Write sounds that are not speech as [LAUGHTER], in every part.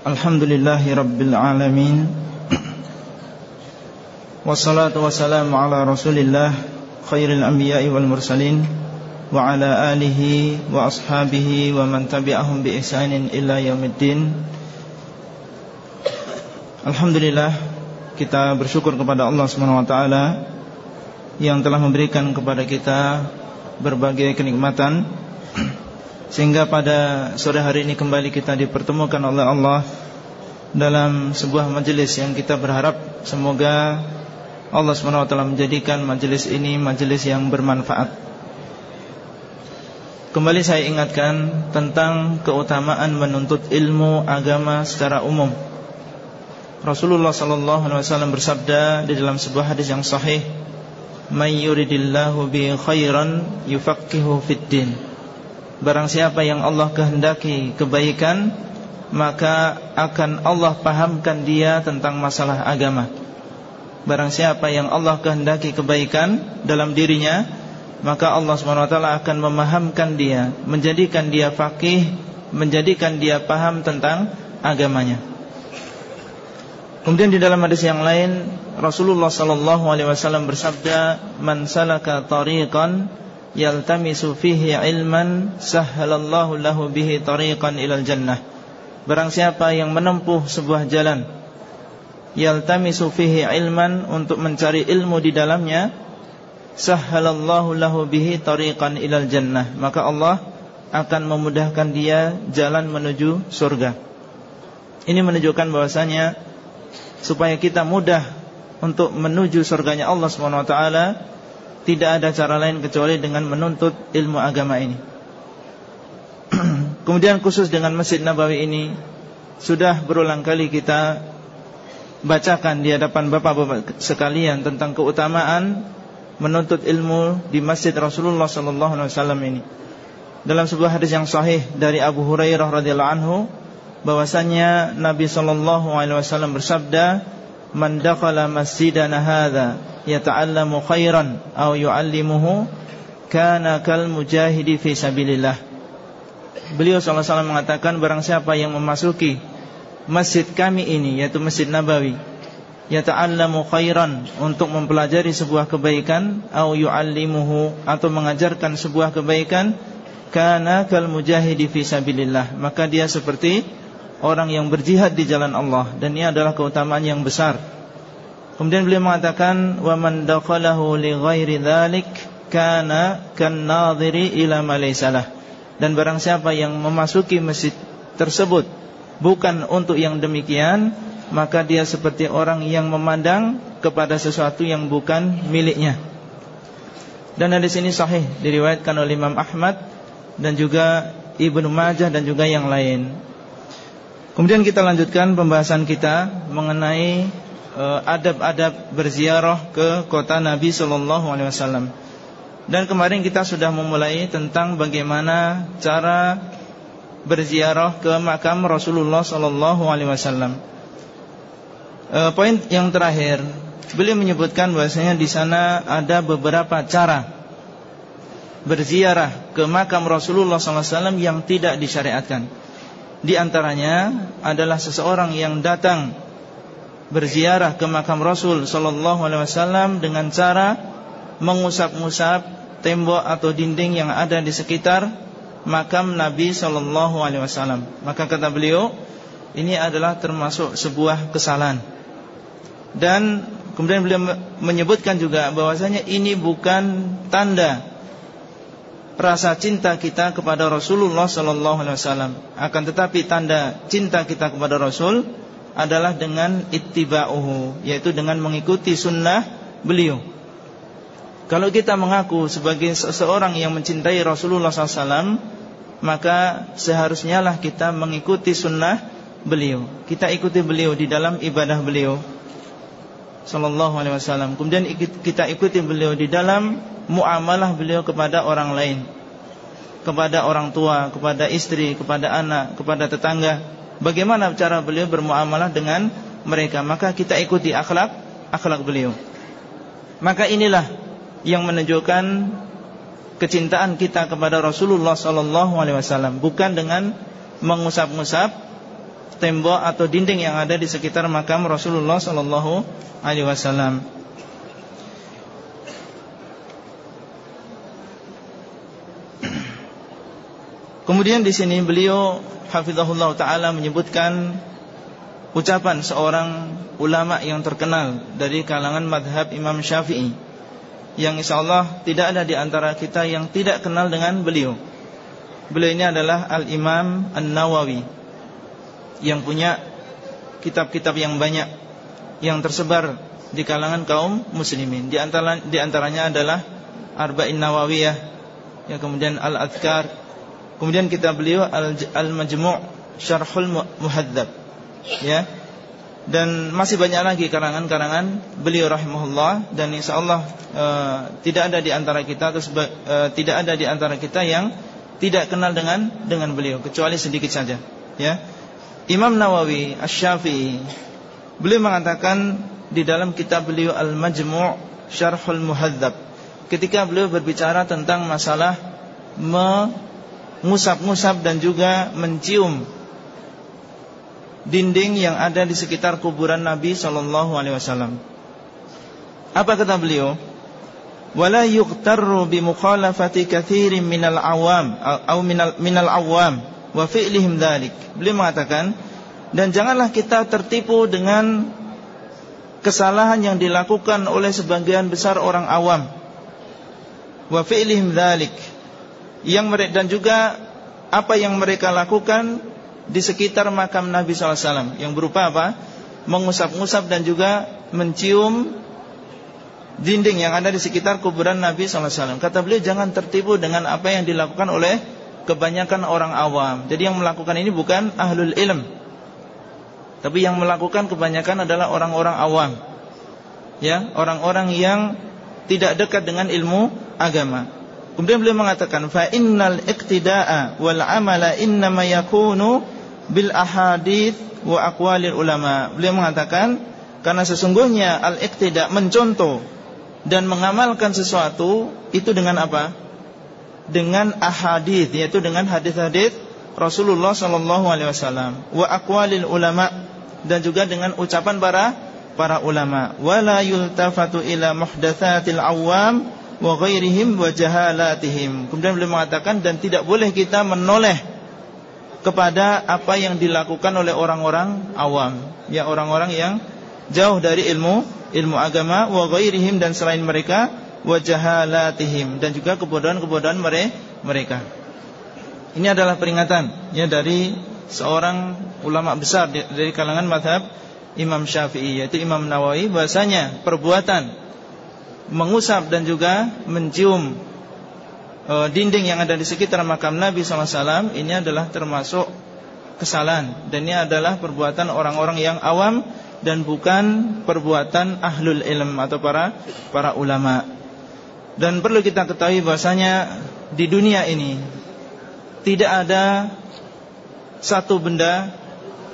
Alhamdulillahi Rabbil Alamin. Wassalatu wassalamu ala rasulillah Khairil anbiya'i wal mursalin Wa ala alihi wa ashabihi Wa man tabi'ahum bi ihsanin illa yaumiddin. Alhamdulillah Kita bersyukur kepada Allah SWT Yang telah memberikan kepada kita Berbagai kenikmatan sehingga pada sore hari ini kembali kita dipertemukan oleh Allah Dalam sebuah majelis yang kita berharap Semoga Allah SWT menjadikan majelis ini majelis yang bermanfaat. Kembali saya ingatkan tentang keutamaan menuntut ilmu agama secara umum. Rasulullah SAW bersabda di dalam sebuah hadis yang sahih Man yuridillahu bi khairan yufaqihu fid din Barang siapa yang Allah kehendaki kebaikan Maka akan Allah pahamkan dia tentang masalah agama. Barang siapa yang Allah kehendaki kebaikan dalam dirinya Maka Allah SWT akan memahamkan dia Menjadikan dia fakih Menjadikan dia paham tentang agamanya. Kemudian di dalam hadis yang lain Rasulullah SAW bersabda Man salaka tariqan yaltamisu fihi ilman sahhalallahu lahu bihi tariqan ilal jannah. Barang siapa yang menempuh sebuah jalan yaltamisu fihi ilman untuk mencari ilmu di dalamnya sahhalallahu lahu bihi tariqan ilal jannah. Maka Allah akan memudahkan dia jalan menuju surga. Ini menunjukkan bahwasanya supaya kita mudah untuk menuju surganya Allah Subhanahu wa taala tidak ada cara lain kecuali dengan menuntut ilmu agama ini. [CLEARS THROAT] Kemudian khusus dengan Masjid Nabawi ini Sudah berulang kali kita Bacakan di hadapan bapak-bapak sekalian Tentang keutamaan Menuntut ilmu di Masjid Rasulullah SAW ini. Dalam sebuah hadis yang sahih Dari Abu Hurairah radhiyallahu anhu bahwasanya Nabi SAW bersabda Man dakhala masjidana hadha yata'allamu khairan aw yu'allimuhu kana kal mujahidi fi sabilillah. Beliau wasallam mengatakan barang siapa yang memasuki masjid kami ini yaitu Masjid Nabawi yata'allamu khairan untuk mempelajari sebuah kebaikan aw yu'allimuhu atau mengajarkan sebuah kebaikan kana kal mujahidi fi sabilillah maka dia seperti orang yang berjihad di jalan Allah dan ini adalah keutamaan yang besar Kemudian beliau mengatakan wa man li ghairi dzalik kana kan ila ma Dan barang siapa yang memasuki masjid tersebut bukan untuk yang demikian, maka dia seperti orang yang memandang kepada sesuatu yang bukan miliknya. Dan hadis ini sahih diriwayatkan oleh Imam Ahmad dan juga Ibnu Majah dan juga yang lain. Kemudian kita lanjutkan pembahasan kita mengenai Eh, adab-adab berziarah ke kota Nabi Sallallahu Alaihi Wasallam. Dan kemarin kita sudah memulai tentang bagaimana cara berziarah ke makam Rasulullah Sallallahu Alaihi Wasallam. E, poin yang terakhir, beliau menyebutkan bahwasanya di sana ada beberapa cara berziarah ke makam Rasulullah SAW yang tidak disyariatkan. Di antaranya adalah seseorang yang datang berziarah ke makam Rasul sallallahu alaihi wasallam dengan cara mengusap-ngusap tembok atau dinding yang ada di sekitar makam Nabi sallallahu alaihi wasallam. Maka kata beliau, ini adalah termasuk sebuah kesalahan. Dan kemudian beliau menyebutkan juga bahwasanya ini bukan tanda rasa cinta kita kepada Rasulullah sallallahu alaihi wasallam. Akan tetapi tanda cinta kita kepada Rasul adalah dengan ittiba'uhu yaitu dengan mengikuti sunnah beliau. Kalau kita mengaku sebagai seseorang yang mencintai Rasulullah SAW Maka seharusnya lah kita mengikuti sunnah beliau Kita ikuti beliau di dalam ibadah beliau Sallallahu alaihi wasallam Kemudian kita ikuti beliau di dalam muamalah beliau kepada orang lain Kepada orang tua, kepada istri, kepada anak, kepada tetangga. Bagaimana cara beliau bermuamalah dengan mereka? Maka kita ikuti akhlak akhlak beliau. Maka inilah yang menunjukkan kecintaan kita kepada Rasulullah sallallahu alaihi wasallam bukan dengan mengusap-ngusap tembok atau dinding yang ada di sekitar makam Rasulullah sallallahu alaihi wasallam. Kemudian di sini beliau hafizahullah taala menyebutkan ucapan seorang ulama yang terkenal dari kalangan madhab Imam Syafi'i yang insyaallah tidak ada di antara kita yang tidak kenal dengan beliau. Beliau ini adalah Al-Imam An-Nawawi yang punya kitab-kitab yang banyak yang tersebar di kalangan kaum muslimin. Di antara di antaranya adalah Arba'in Nawawiyah, ya kemudian Al-Adhkar, kemudian kitab beliau Al-Majmu' Syarhul Muhadzab. Ya. Dan masih banyak lagi karangan-karangan beliau rahimahullah dan insyaallah e, tidak ada di antara kita seba, e, tidak ada di antara kita yang tidak kenal dengan dengan beliau kecuali sedikit saja, ya. Imam Nawawi Asy-Syafi'i beliau mengatakan di dalam kitab beliau Al-Majmu' Syarhul Muhadzab ketika beliau berbicara tentang masalah mengusap-ngusap dan juga mencium dinding yang ada di sekitar kuburan Nabi sallallahu alaihi wasallam. Apa kata beliau? Wala yuqtarru bi mukhalafati katsirin minal awam atau minal minal awam wa fi'lihim dzalik. Beliau mengatakan dan janganlah kita tertipu dengan kesalahan yang dilakukan oleh sebagian besar orang awam wa fi'lihim dzalik yang mereka dan juga apa yang mereka lakukan di sekitar makam Nabi SAW yang berupa apa? Mengusap-ngusap dan juga mencium dinding yang ada di sekitar kuburan Nabi SAW. Kata beliau jangan tertipu dengan apa yang dilakukan oleh kebanyakan orang awam. Jadi yang melakukan ini bukan ahlul ilm, tapi yang melakukan kebanyakan adalah orang-orang awam. Ya, orang-orang yang tidak dekat dengan ilmu agama. Kemudian beliau mengatakan fa innal iqtida'a wal amala innama yakunu bil ahadith wa aqwalil ulama. Beliau mengatakan karena sesungguhnya al-iqtida mencontoh dan mengamalkan sesuatu itu dengan apa? Dengan ahadith yaitu dengan hadis-hadis Rasulullah sallallahu alaihi wasallam wa aqwalil ulama dan juga dengan ucapan para para ulama wala yultafatu ila muhdatsatil awam wa ghairihim wa jahalatihim. Kemudian beliau mengatakan dan tidak boleh kita menoleh kepada apa yang dilakukan oleh orang-orang awam, ya orang-orang yang jauh dari ilmu ilmu agama wa ghairihim dan selain mereka wa jahalatihim dan juga kebodohan-kebodohan mereka. Ini adalah peringatan ya dari seorang ulama besar dari kalangan madhab Imam Syafi'i yaitu Imam Nawawi bahasanya perbuatan mengusap dan juga mencium uh, dinding yang ada di sekitar makam Nabi SAW ini adalah termasuk kesalahan dan ini adalah perbuatan orang-orang yang awam dan bukan perbuatan ahlul ilm atau para para ulama. Dan perlu kita ketahui bahasanya di dunia ini tidak ada satu benda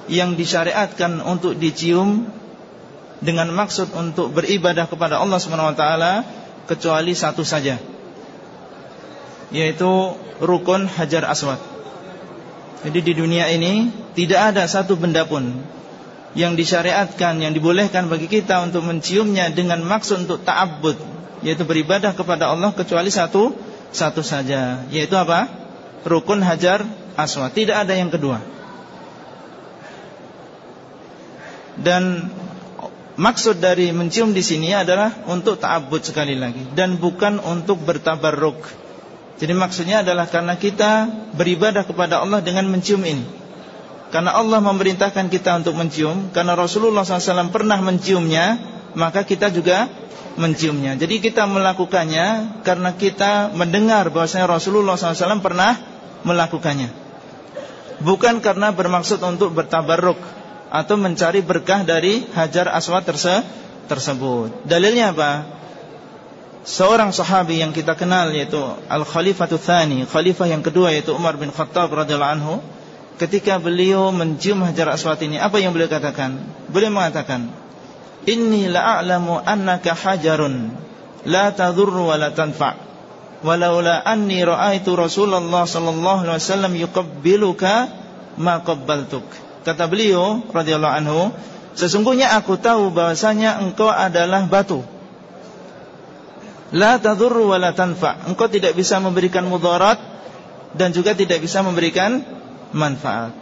yang disyariatkan untuk dicium dengan maksud untuk beribadah kepada Allah Subhanahu wa taala kecuali satu saja yaitu rukun Hajar Aswad. Jadi di dunia ini tidak ada satu benda pun yang disyariatkan, yang dibolehkan bagi kita untuk menciumnya dengan maksud untuk ta'abbud, yaitu beribadah kepada Allah kecuali satu satu saja, yaitu apa? Rukun Hajar Aswad. Tidak ada yang kedua. Dan maksud dari mencium di sini adalah untuk ta'abbud sekali lagi dan bukan untuk bertabarruk. Jadi maksudnya adalah karena kita beribadah kepada Allah dengan mencium ini. Karena Allah memerintahkan kita untuk mencium, karena Rasulullah SAW pernah menciumnya, maka kita juga menciumnya. Jadi kita melakukannya karena kita mendengar bahwasanya Rasulullah SAW pernah melakukannya. Bukan karena bermaksud untuk bertabarruk atau mencari berkah dari hajar aswad terse tersebut. Dalilnya apa? seorang sahabi yang kita kenal yaitu Al-Khalifatul Thani, khalifah yang kedua yaitu Umar bin Khattab radhiyallahu anhu, ketika beliau mencium Hajar Aswad ini, apa yang beliau katakan? Beliau mengatakan, "Inni annaka hajarun la wa la tanfa'." Anni ra'aitu Rasulullah sallallahu alaihi wasallam yuqabbiluka ma. Kata beliau radhiyallahu anhu, sesungguhnya aku tahu bahwasanya engkau adalah batu. La tadurru wa la tanfa. Engkau tidak bisa memberikan mudarat dan juga tidak bisa memberikan manfaat.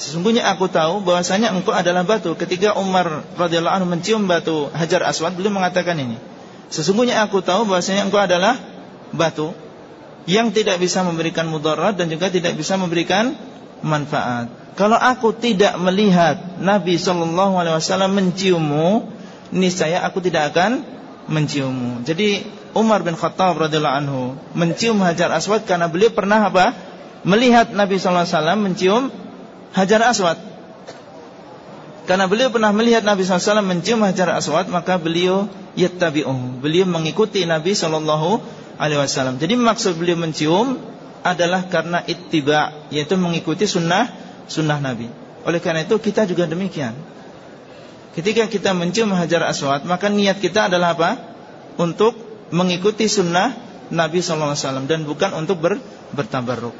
Sesungguhnya aku tahu bahwasanya engkau adalah batu. Ketika Umar radhiyallahu anhu mencium batu Hajar Aswad, beliau mengatakan ini. Sesungguhnya aku tahu bahwasanya engkau adalah batu yang tidak bisa memberikan mudarat dan juga tidak bisa memberikan manfaat. Kalau aku tidak melihat Nabi Shallallahu Alaihi Wasallam menciummu, niscaya aku tidak akan menciummu. Jadi Umar bin Khattab radhiyallahu anhu mencium Hajar Aswad karena beliau pernah apa? Melihat Nabi Shallallahu Alaihi Wasallam mencium Hajar Aswad. Karena beliau pernah melihat Nabi SAW mencium Hajar Aswad, maka beliau yattabi'uh. Beliau mengikuti Nabi SAW alaihi wasallam. Jadi maksud beliau mencium adalah karena ittiba, yaitu mengikuti sunnah sunnah Nabi. Oleh karena itu kita juga demikian. Ketika kita mencium Hajar Aswad, maka niat kita adalah apa? Untuk mengikuti sunnah Nabi SAW dan bukan untuk ber, bertabarruk.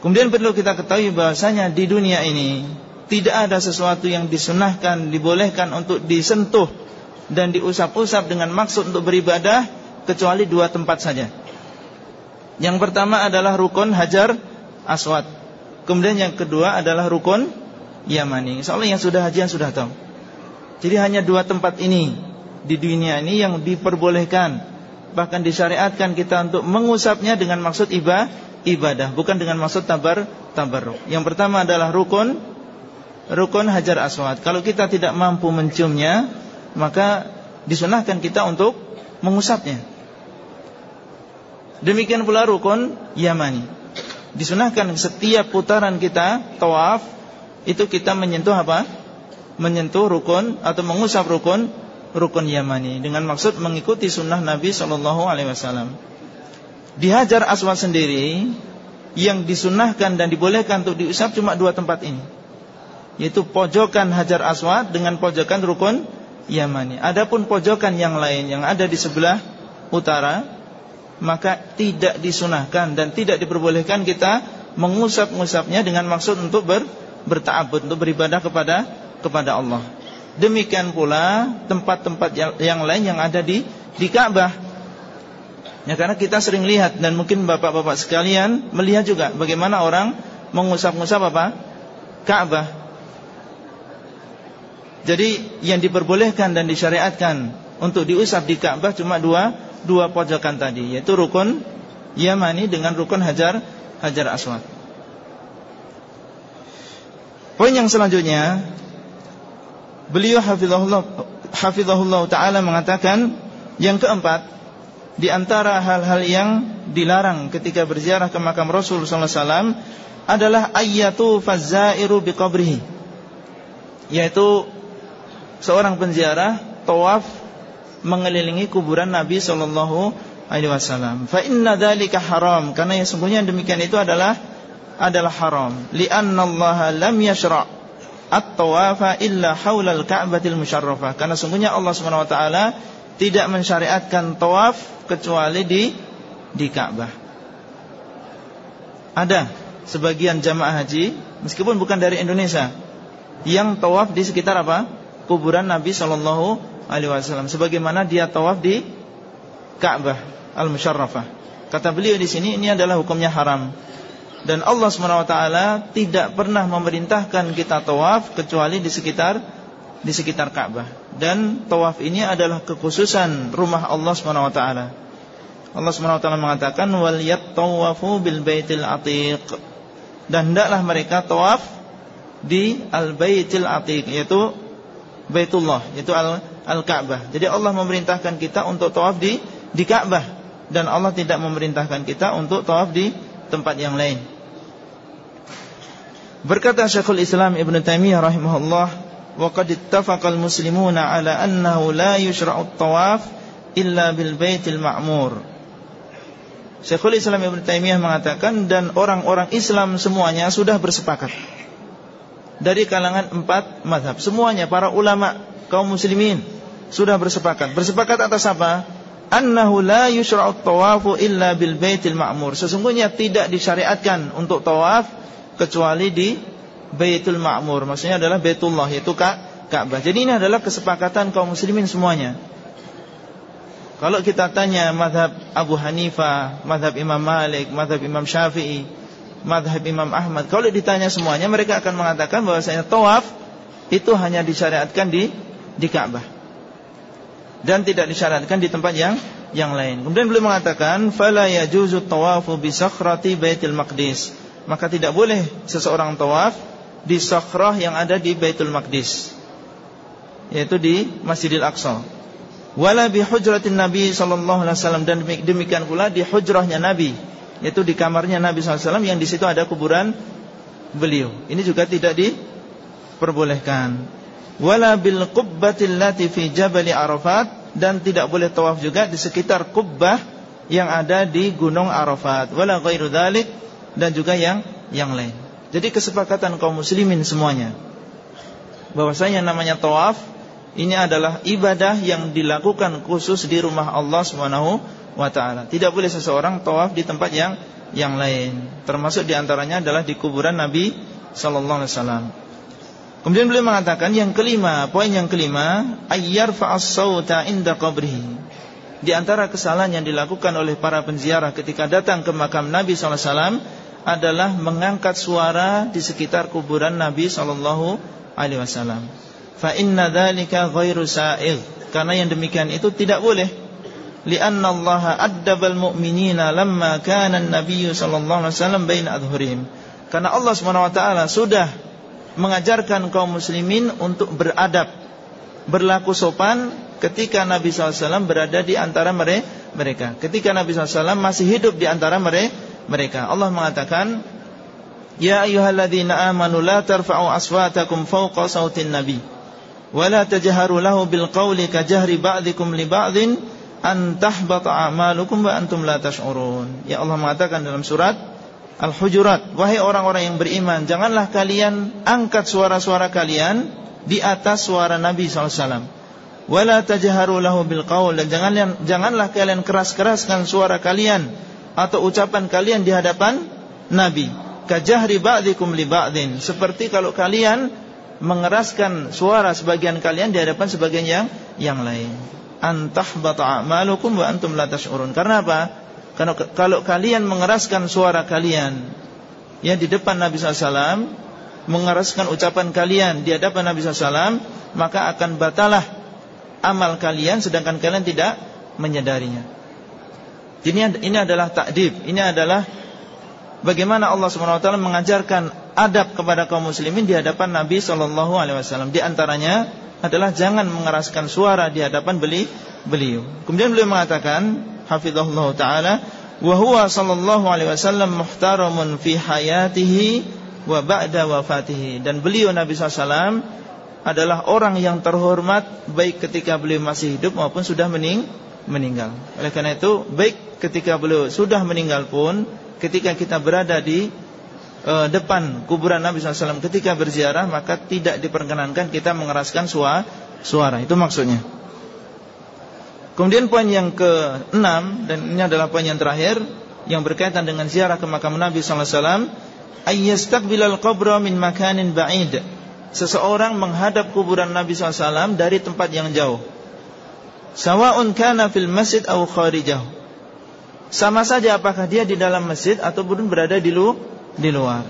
Kemudian perlu kita ketahui bahwasanya di dunia ini tidak ada sesuatu yang disunahkan, dibolehkan untuk disentuh dan diusap-usap dengan maksud untuk beribadah kecuali dua tempat saja. Yang pertama adalah rukun Hajar Aswad. Kemudian yang kedua adalah rukun Yamani. Soalnya yang sudah hajian sudah tahu. Jadi hanya dua tempat ini di dunia ini yang diperbolehkan bahkan disyariatkan kita untuk mengusapnya dengan maksud ibadah, ibadah bukan dengan maksud tabar tabarruk. Yang pertama adalah rukun rukun Hajar Aswad. Kalau kita tidak mampu menciumnya, maka disunahkan kita untuk mengusapnya. Demikian pula rukun Yamani. Disunahkan setiap putaran kita tawaf itu kita menyentuh apa? Menyentuh rukun atau mengusap rukun rukun Yamani dengan maksud mengikuti sunnah Nabi Shallallahu Alaihi Wasallam. Di Hajar Aswad sendiri yang disunahkan dan dibolehkan untuk diusap cuma dua tempat ini, yaitu pojokan Hajar Aswad dengan pojokan rukun Yamani. Adapun pojokan yang lain yang ada di sebelah utara maka tidak disunahkan dan tidak diperbolehkan kita mengusap-ngusapnya dengan maksud untuk ber, berta'abud, untuk beribadah kepada kepada Allah. Demikian pula tempat-tempat yang, yang lain yang ada di di Ka'bah. Ya karena kita sering lihat dan mungkin bapak-bapak sekalian melihat juga bagaimana orang mengusap-ngusap apa? Ka'bah. Jadi yang diperbolehkan dan disyariatkan untuk diusap di Ka'bah cuma dua dua pojokan tadi yaitu rukun Yamani dengan rukun Hajar Hajar Aswad. Poin yang selanjutnya beliau hafizahullah hafizahullah taala mengatakan yang keempat di antara hal-hal yang dilarang ketika berziarah ke makam Rasul sallallahu alaihi wasallam adalah ayatu fazairu biqabrihi yaitu seorang penziarah tawaf mengelilingi kuburan Nabi Shallallahu Alaihi Wasallam. Fa inna dzalika haram karena yang sungguhnya demikian itu adalah adalah haram. Lianna Allah lam yashra' at-tawafa illa haula al-Ka'batil musyarrafah. Karena sungguhnya Allah Subhanahu wa taala tidak mensyariatkan tawaf kecuali di di Ka'bah. Ada sebagian jamaah haji meskipun bukan dari Indonesia yang tawaf di sekitar apa? kuburan Nabi sallallahu alaihi wasallam sebagaimana dia tawaf di Ka'bah al-Musyarrafah. Kata beliau di sini ini adalah hukumnya haram. Dan Allah SWT tidak pernah memerintahkan kita tawaf kecuali di sekitar di sekitar Ka'bah. Dan tawaf ini adalah kekhususan rumah Allah SWT. Allah SWT mengatakan wal yattawafu bil baitil atiq. Dan hendaklah mereka tawaf di al-baitil atiq yaitu Baitullah, yaitu Al-Ka'bah. Jadi Allah memerintahkan kita untuk tawaf di di Ka'bah dan Allah tidak memerintahkan kita untuk tawaf di tempat yang lain. Berkata Syekhul Islam Ibn Taimiyah rahimahullah, "Wa qad ittafaqal muslimuna ala annahu la yushra'u tawaf illa bil baitil ma'mur." Syekhul Islam Ibn Taimiyah mengatakan dan orang-orang Islam semuanya sudah bersepakat dari kalangan empat madhab. Semuanya para ulama kaum muslimin sudah bersepakat. Bersepakat atas apa? Annahu la yushra'u tawafu illa bil baitil ma'mur. Sesungguhnya tidak disyariatkan untuk tawaf kecuali di Baitul Ma'mur. Maksudnya adalah Baitullah yaitu Ka'bah. Jadi ini adalah kesepakatan kaum muslimin semuanya. Kalau kita tanya madhab Abu Hanifah, madhab Imam Malik, madhab Imam Syafi'i, madhab Imam Ahmad, kalau ditanya semuanya mereka akan mengatakan bahwasanya tawaf itu hanya disyariatkan di di Ka'bah dan tidak disyariatkan di tempat yang yang lain. Kemudian beliau mengatakan fala yajuzu tawafu bi sakhrati Baitul Maqdis. Maka tidak boleh seseorang tawaf di sakhrah yang ada di Baitul Maqdis. Yaitu di Masjidil Aqsa. Wala bi hujratin Nabi sallallahu alaihi wasallam dan demikian pula di hujrahnya Nabi, yaitu di kamarnya Nabi wasallam yang di situ ada kuburan beliau. Ini juga tidak diperbolehkan. Wala bil qubbatil lati fi Jabal Arafat dan tidak boleh tawaf juga di sekitar kubbah yang ada di Gunung Arafat wala ghairu dzalik dan juga yang yang lain. Jadi kesepakatan kaum muslimin semuanya bahwasanya namanya tawaf ini adalah ibadah yang dilakukan khusus di rumah Allah Subhanahu wa taala. Tidak boleh seseorang tawaf di tempat yang yang lain. Termasuk di antaranya adalah di kuburan Nabi sallallahu alaihi wasallam. Kemudian beliau mengatakan yang kelima, poin yang kelima, ayyar fa'as-sauta inda qabrihi. Di antara kesalahan yang dilakukan oleh para penziarah ketika datang ke makam Nabi SAW adalah mengangkat suara di sekitar kuburan Nabi SAW. Fa inna dzalika ghairu. Karena yang demikian itu tidak boleh. Lianna Allah addabal mu'minina lamma kana an-nabiy sallallahu alaihi wasallam baina adhurihim. Karena Allah taala sudah mengajarkan kaum muslimin untuk beradab, berlaku sopan ketika Nabi SAW berada di antara mereka. Ketika Nabi SAW masih hidup di antara mereka. Allah mengatakan, Ya ayuhalladzina amanu la tarfa'u aswatakum fawqa sautin nabi wa la tajharu lahu bil qawli ka jahri ba'dikum li ba'din an tahbata a'malukum wa antum la tash'urun. Ya Allah mengatakan dalam surat Al-Hujurat Wahai orang-orang yang beriman Janganlah kalian angkat suara-suara kalian Di atas suara Nabi SAW Wala tajharu lahu bil qaul Dan jangan, janganlah kalian keras-keraskan suara kalian Atau ucapan kalian di hadapan Nabi. Kajahri ba'dikum li ba'din. Seperti kalau kalian Mengeraskan suara sebagian kalian Di hadapan sebagian yang, yang lain Antah bata'amalukum wa antum la tash'urun Karena apa? Karena kalau kalian mengeraskan suara kalian ya di depan Nabi SAW, mengeraskan ucapan kalian di hadapan Nabi SAW, maka akan batalah amal kalian sedangkan kalian tidak menyadarinya. Ini ini adalah takdib, ini adalah bagaimana Allah Subhanahu wa taala mengajarkan adab kepada kaum muslimin di hadapan Nabi sallallahu alaihi wasallam. Di antaranya adalah jangan mengeraskan suara di hadapan beli beliau. Kemudian beliau mengatakan hafizahullah taala wa huwa sallallahu alaihi wasallam muhtaramun fi hayatihi wa ba'da wafatihi dan beliau Nabi SAW adalah orang yang terhormat baik ketika beliau masih hidup maupun sudah mening meninggal. Oleh karena itu baik ketika beliau sudah meninggal pun ketika kita berada di uh, depan kuburan Nabi SAW ketika berziarah maka tidak diperkenankan kita mengeraskan suara suara itu maksudnya. Kemudian poin yang ke-6 dan ini adalah poin yang terakhir yang berkaitan dengan ziarah ke makam Nabi sallallahu alaihi wasallam, ayyastaqbilal qabra min makanin ba'id. Seseorang menghadap kuburan Nabi SAW dari tempat yang jauh. Sawa'un kana fil masjid atau kharijah. Sama saja apakah dia di dalam masjid ataupun berada di, lu, di luar.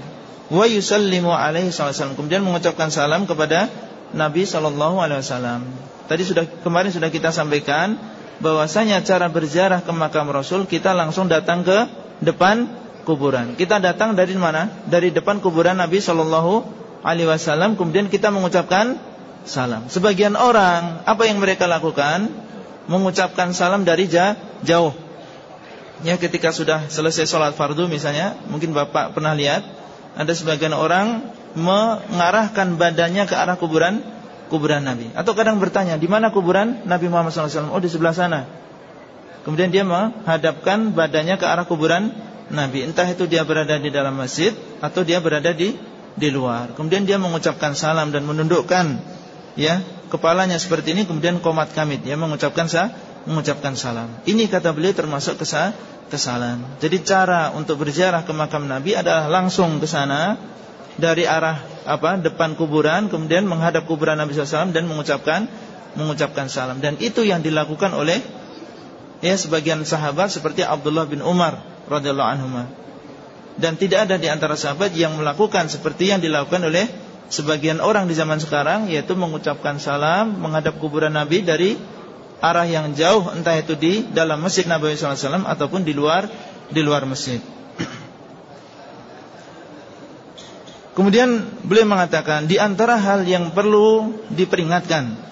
Wa yusallimu alaihi wasallam. Kemudian mengucapkan salam kepada Nabi sallallahu alaihi wasallam. Tadi sudah kemarin sudah kita sampaikan bahwasanya cara berziarah ke makam Rasul kita langsung datang ke depan kuburan. Kita datang dari mana? Dari depan kuburan Nabi Shallallahu Alaihi Wasallam. Kemudian kita mengucapkan salam. Sebagian orang apa yang mereka lakukan? Mengucapkan salam dari jauh. Ya ketika sudah selesai sholat fardu misalnya, mungkin bapak pernah lihat ada sebagian orang mengarahkan badannya ke arah kuburan kuburan Nabi. Atau kadang bertanya, di mana kuburan Nabi Muhammad SAW? Oh, di sebelah sana. Kemudian dia menghadapkan badannya ke arah kuburan Nabi. Entah itu dia berada di dalam masjid atau dia berada di di luar. Kemudian dia mengucapkan salam dan menundukkan ya kepalanya seperti ini. Kemudian komat kamit, ya mengucapkan sa mengucapkan salam. Ini kata beliau termasuk kesalahan. Jadi cara untuk berziarah ke makam Nabi adalah langsung ke sana dari arah apa depan kuburan kemudian menghadap kuburan Nabi SAW dan mengucapkan mengucapkan salam dan itu yang dilakukan oleh ya sebagian sahabat seperti Abdullah bin Umar radhiyallahu anhu dan tidak ada di antara sahabat yang melakukan seperti yang dilakukan oleh sebagian orang di zaman sekarang yaitu mengucapkan salam menghadap kuburan Nabi dari arah yang jauh entah itu di dalam masjid Nabi SAW ataupun di luar di luar masjid. [CLEARS THROAT] Kemudian beliau mengatakan di antara hal yang perlu diperingatkan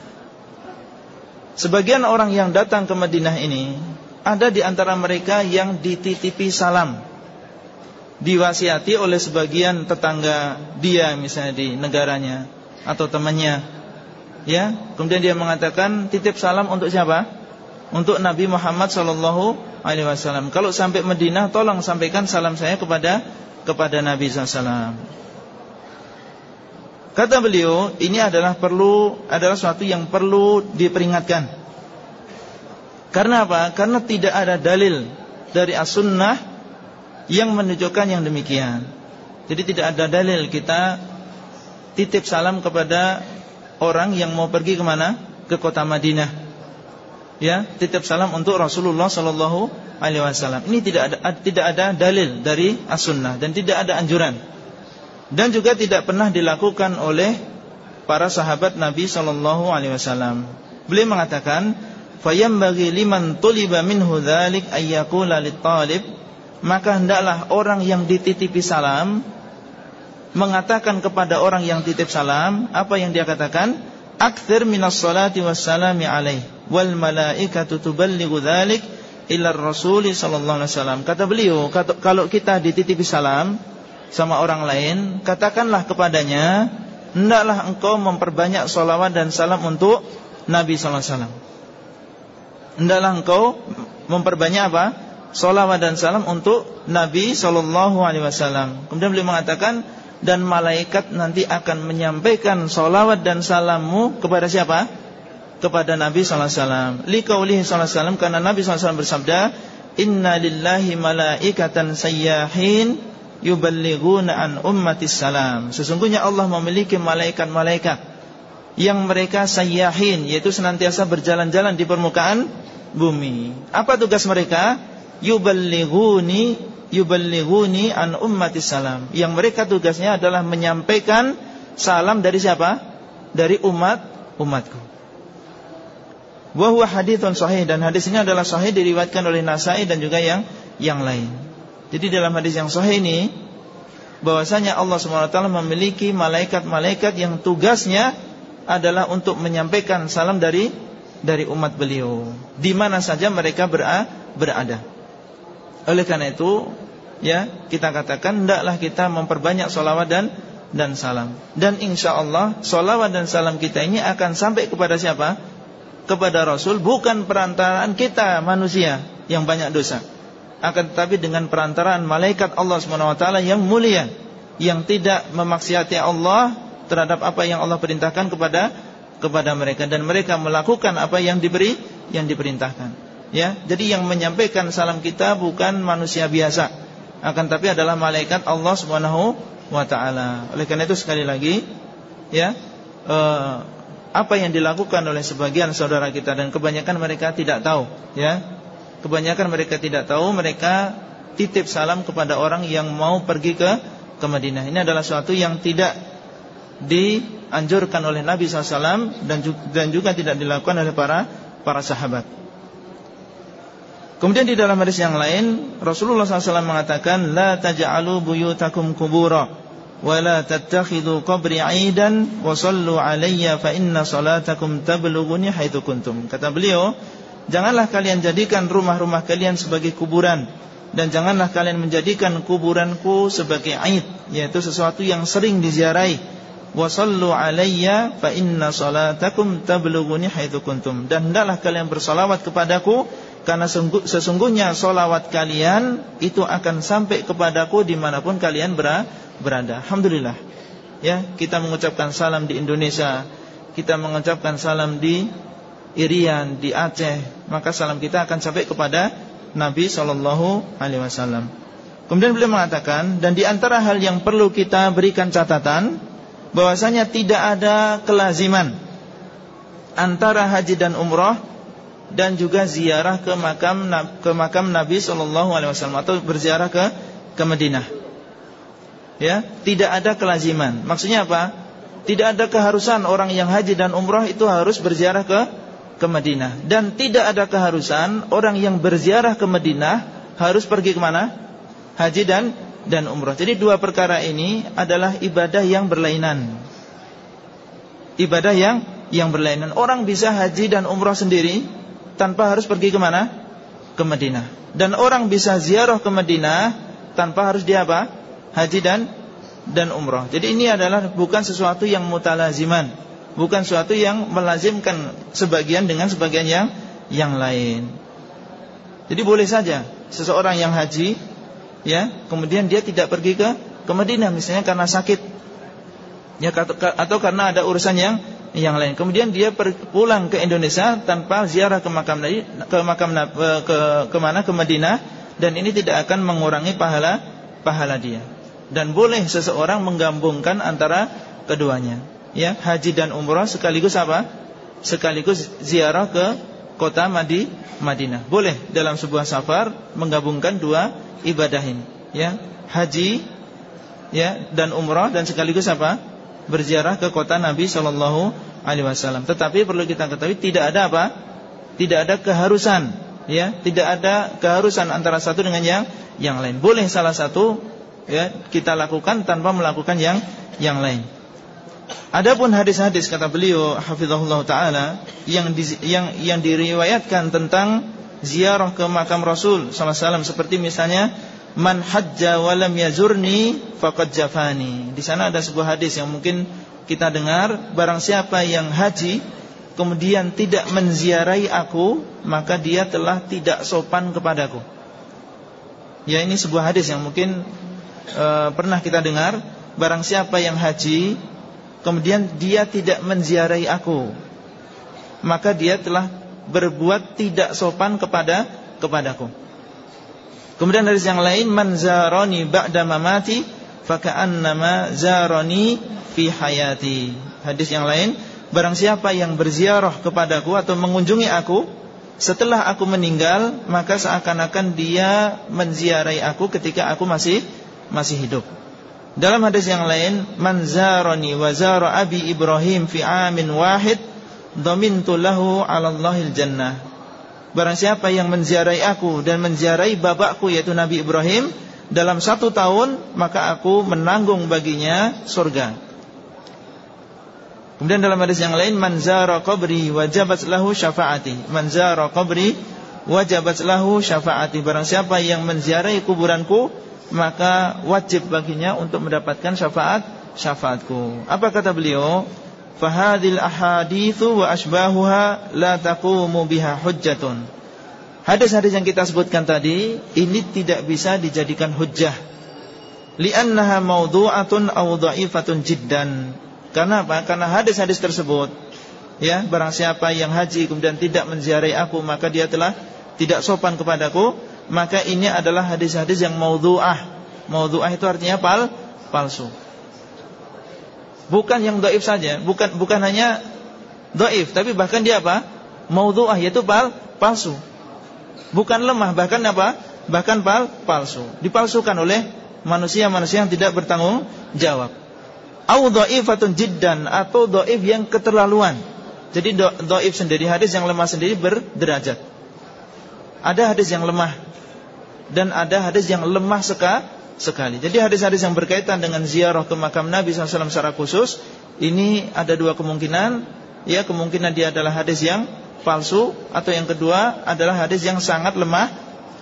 Sebagian orang yang datang ke Madinah ini ada di antara mereka yang dititipi salam diwasiati oleh sebagian tetangga dia misalnya di negaranya atau temannya ya kemudian dia mengatakan titip salam untuk siapa untuk Nabi Muhammad sallallahu alaihi wasallam kalau sampai Madinah tolong sampaikan salam saya kepada kepada Nabi sallallahu Kata beliau, ini adalah perlu adalah suatu yang perlu diperingatkan. Karena apa? Karena tidak ada dalil dari as-sunnah yang menunjukkan yang demikian. Jadi tidak ada dalil kita titip salam kepada orang yang mau pergi ke mana? Ke kota Madinah. Ya, titip salam untuk Rasulullah Sallallahu Alaihi Wasallam. Ini tidak ada tidak ada dalil dari as-sunnah dan tidak ada anjuran dan juga tidak pernah dilakukan oleh para sahabat Nabi sallallahu alaihi wasallam. Beliau mengatakan, bagi liman tuliba minhu dzalik ayyaqula lit-talib" Maka hendaklah orang yang dititipi salam mengatakan kepada orang yang titip salam apa yang dia katakan? Akthir minas salati wassalami alaih wal malaikatu tuballighu dzalik ila Rasul sallallahu alaihi wasallam. Kata beliau, kalau kita dititipi salam, sama orang lain, katakanlah kepadanya, hendaklah engkau memperbanyak solawat dan salam untuk Nabi Sallallahu Alaihi Wasallam. Hendaklah engkau memperbanyak apa? Solawat dan salam untuk Nabi Sallallahu Alaihi Wasallam. Kemudian beliau mengatakan, dan malaikat nanti akan menyampaikan solawat dan salammu kepada siapa? Kepada Nabi Sallallahu Alaihi Wasallam. Likaulihi Sallallahu Alaihi Wasallam karena Nabi Sallallahu Alaihi Wasallam bersabda, Inna lillahi malaikatan sayyahin yuballighuna an ummatis salam. Sesungguhnya Allah memiliki malaikat-malaikat yang mereka sayyahin yaitu senantiasa berjalan-jalan di permukaan bumi. Apa tugas mereka? Yuballighuni yuballighuni an ummatis salam. Yang mereka tugasnya adalah menyampaikan salam dari siapa? Dari umat umatku. Wa huwa haditsun sahih dan hadis ini adalah sahih diriwayatkan oleh Nasai dan juga yang yang lain. Jadi dalam hadis yang sahih ini bahwasanya Allah SWT memiliki malaikat-malaikat yang tugasnya adalah untuk menyampaikan salam dari dari umat beliau di mana saja mereka berada. Oleh karena itu, ya kita katakan hendaklah kita memperbanyak solawat dan dan salam. Dan insya Allah solawat dan salam kita ini akan sampai kepada siapa? Kepada Rasul, bukan perantaraan kita manusia yang banyak dosa akan tetapi dengan perantaraan malaikat Allah SWT yang mulia yang tidak memaksiati Allah terhadap apa yang Allah perintahkan kepada kepada mereka dan mereka melakukan apa yang diberi yang diperintahkan ya jadi yang menyampaikan salam kita bukan manusia biasa. Akan tapi adalah malaikat Allah Subhanahu wa taala. Oleh karena itu sekali lagi ya eh, apa yang dilakukan oleh sebagian saudara kita dan kebanyakan mereka tidak tahu ya. Kebanyakan mereka tidak tahu Mereka titip salam kepada orang yang mau pergi ke ke Madinah. Ini adalah suatu yang tidak dianjurkan oleh Nabi SAW dan juga, dan juga tidak dilakukan oleh para para sahabat. Kemudian di dalam hadis yang lain Rasulullah SAW mengatakan La taj'alu buyutakum kubura Wa la tattakhidhu qabri aidan Wa sallu alaiya fa inna salatakum tablughuni haithu kuntum Kata beliau Janganlah kalian jadikan rumah-rumah kalian sebagai kuburan dan janganlah kalian menjadikan kuburanku sebagai aid yaitu sesuatu yang sering diziarahi. Wasallu alayya fa inna salatakum tablughuni haitsu kuntum. Dan hendaklah kalian bersolawat kepadaku karena sesungguhnya solawat kalian itu akan sampai kepadaku di mana pun kalian berada. Alhamdulillah. Ya, kita mengucapkan salam di Indonesia, kita mengucapkan salam di Irian, di Aceh, maka salam kita akan sampai kepada Nabi Shallallahu Alaihi Wasallam. Kemudian beliau mengatakan dan di antara hal yang perlu kita berikan catatan bahwasanya tidak ada kelaziman antara haji dan umrah dan juga ziarah ke makam ke makam Nabi sallallahu alaihi wasallam atau berziarah ke ke Madinah. Ya, tidak ada kelaziman. Maksudnya apa? Tidak ada keharusan orang yang haji dan umrah itu harus berziarah ke ke Madinah dan tidak ada keharusan orang yang berziarah ke Madinah harus pergi ke mana? Haji dan dan umrah. Jadi dua perkara ini adalah ibadah yang berlainan. Ibadah yang yang berlainan. Orang bisa haji dan umrah sendiri tanpa harus pergi ke mana? Ke Madinah. Dan orang bisa ziarah ke Madinah tanpa harus dia apa? Haji dan dan umrah. Jadi ini adalah bukan sesuatu yang mutalaziman, bukan sesuatu yang melazimkan sebagian dengan sebagian yang yang lain. Jadi boleh saja seseorang yang haji ya, kemudian dia tidak pergi ke ke Madinah misalnya karena sakit. Ya atau karena ada urusan yang yang lain. Kemudian dia pulang ke Indonesia tanpa ziarah ke makam Nabi, ke makam ke ke mana ke Madinah dan ini tidak akan mengurangi pahala pahala dia. Dan boleh seseorang menggabungkan antara keduanya. Ya, haji dan umrah sekaligus apa? Sekaligus ziarah ke kota Madi, Madinah. Boleh dalam sebuah safar menggabungkan dua ibadah ini, ya. Haji ya dan umrah dan sekaligus apa? berziarah ke kota Nabi Shallallahu Alaihi Wasallam. Tetapi perlu kita ketahui tidak ada apa? Tidak ada keharusan, ya, tidak ada keharusan antara satu dengan yang yang lain. Boleh salah satu ya kita lakukan tanpa melakukan yang yang lain. Adapun hadis-hadis kata beliau hafizahullah taala yang yang yang diriwayatkan tentang ziarah ke makam Rasul sallallahu alaihi wasallam seperti misalnya man hajja wa lam yazurni faqad jafani. Di sana ada sebuah hadis yang mungkin kita dengar, barang siapa yang haji kemudian tidak menziarahi aku, maka dia telah tidak sopan kepadaku. Ya ini sebuah hadis yang mungkin e, pernah kita dengar, barang siapa yang haji kemudian dia tidak menziarahi aku, maka dia telah berbuat tidak sopan kepada kepadaku. Kemudian dari yang lain man zarani ba'da mamati faka'annama zarani fi hayati. Hadis yang lain, barang siapa yang berziarah kepadaku atau mengunjungi aku setelah aku meninggal, maka seakan-akan dia menziarahi aku ketika aku masih masih hidup. Dalam hadis yang lain, man zarani wa zara abi Ibrahim fi amin wahid, dhamintu lahu 'ala Allahil jannah. Barang siapa yang menziarahi aku dan menziarahi bapakku yaitu Nabi Ibrahim dalam satu tahun maka aku menanggung baginya surga. Kemudian dalam hadis yang lain manzara qabri wajabat lahu syafaati. Manzara qabri wajabat lahu syafaati. Barang siapa yang menziarahi kuburanku maka wajib baginya untuk mendapatkan syafaat syafaatku. Apa kata beliau? fahadil ahadithu wa asbahuha la taqumu biha hujjatun. Hadis-hadis yang kita sebutkan tadi ini tidak bisa dijadikan hujjah. Li'annaha mawdu'atun aw dha'ifatun jiddan. Karena apa? Karena hadis-hadis tersebut ya, barang siapa yang haji kemudian tidak menziarahi aku maka dia telah tidak sopan kepadaku, maka ini adalah hadis-hadis yang maudhu'ah. Maudhu'ah itu artinya pal palsu. Bukan yang doif saja, bukan bukan hanya doif, tapi bahkan dia apa? Maudhu'ah yaitu pal, palsu. Bukan lemah, bahkan apa? Bahkan pal, palsu. Dipalsukan oleh manusia-manusia yang tidak bertanggung jawab. Au dhaifatun jiddan atau doif yang keterlaluan. Jadi doif sendiri hadis yang lemah sendiri berderajat. Ada hadis yang lemah dan ada hadis yang lemah sekali sekali. Jadi hadis-hadis yang berkaitan dengan ziarah ke makam Nabi SAW secara khusus ini ada dua kemungkinan. Ya kemungkinan dia adalah hadis yang palsu atau yang kedua adalah hadis yang sangat lemah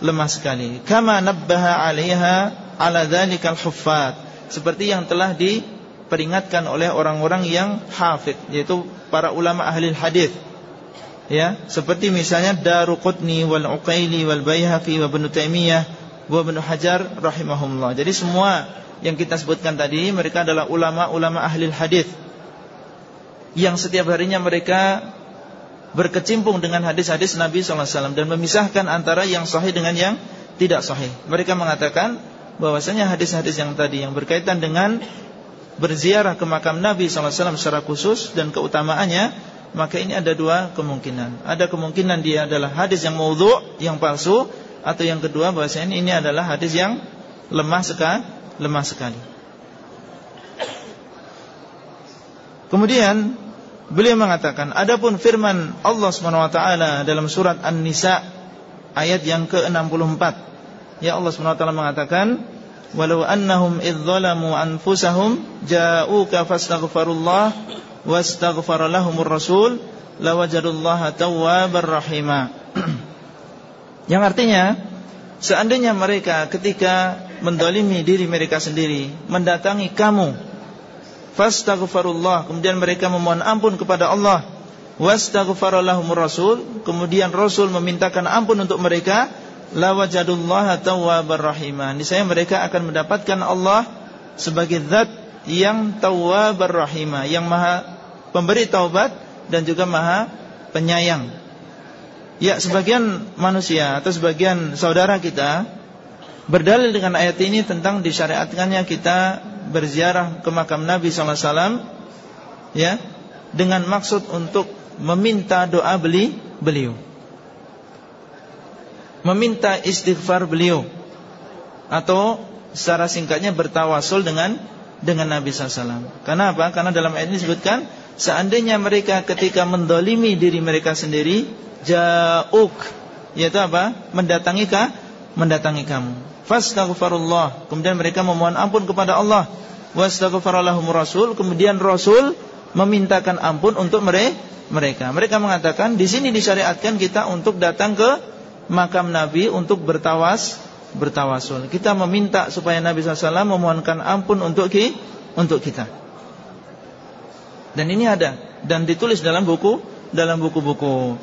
lemah sekali. Kama nabbaha 'alaiha 'ala dzalikal huffaz. Seperti yang telah diperingatkan oleh orang-orang yang hafid yaitu para ulama ahli hadis. Ya, seperti misalnya Daruqutni wal Uqaili wal Baihaqi wa Ibnu Taimiyah wa Ibnu Hajar rahimahumullah. Jadi semua yang kita sebutkan tadi mereka adalah ulama-ulama ahli hadis yang setiap harinya mereka berkecimpung dengan hadis-hadis Nabi SAW dan memisahkan antara yang sahih dengan yang tidak sahih. Mereka mengatakan bahwasanya hadis-hadis yang tadi yang berkaitan dengan berziarah ke makam Nabi SAW secara khusus dan keutamaannya, maka ini ada dua kemungkinan. Ada kemungkinan dia adalah hadis yang maudhu, yang palsu, atau yang kedua bahwasanya ini adalah hadis yang lemah sekali, lemah sekali. Kemudian beliau mengatakan, adapun firman Allah SWT dalam surat An-Nisa ayat yang ke-64, ya Allah SWT mengatakan, walau annahum idzalamu anfusahum ja'uka fastaghfirullah wastaghfara lahumur rasul lawajadullaha tawwabar rahima. [CLEARS THROAT] Yang artinya seandainya mereka ketika mendolimi diri mereka sendiri mendatangi kamu fastaghfirullah kemudian mereka memohon ampun kepada Allah wastaghfara lahumur rasul kemudian rasul memintakan ampun untuk mereka lawajadullaha tawwabar rahimah. Niscaya mereka akan mendapatkan Allah sebagai zat yang tawwabar rahimah, yang maha pemberi taubat dan juga maha penyayang. Ya, sebagian manusia atau sebagian saudara kita berdalil dengan ayat ini tentang disyariatkannya kita berziarah ke makam Nabi SAW ya dengan maksud untuk meminta doa beli beliau meminta istighfar beliau atau secara singkatnya bertawasul dengan dengan Nabi SAW. Karena apa? Karena dalam ayat ini disebutkan seandainya mereka ketika mendolimi diri mereka sendiri jauk yaitu apa? Mendatangi kah? Mendatangi kamu. Fastaghfirullah. Kemudian mereka memohon ampun kepada Allah. Wastaghfarallahum rasul. Kemudian Rasul memintakan ampun untuk mereka. Mereka mengatakan di sini disyariatkan kita untuk datang ke makam Nabi untuk bertawas bertawasul. Kita meminta supaya Nabi SAW memohonkan ampun untuk ki, untuk kita. Dan ini ada dan ditulis dalam buku dalam buku-buku.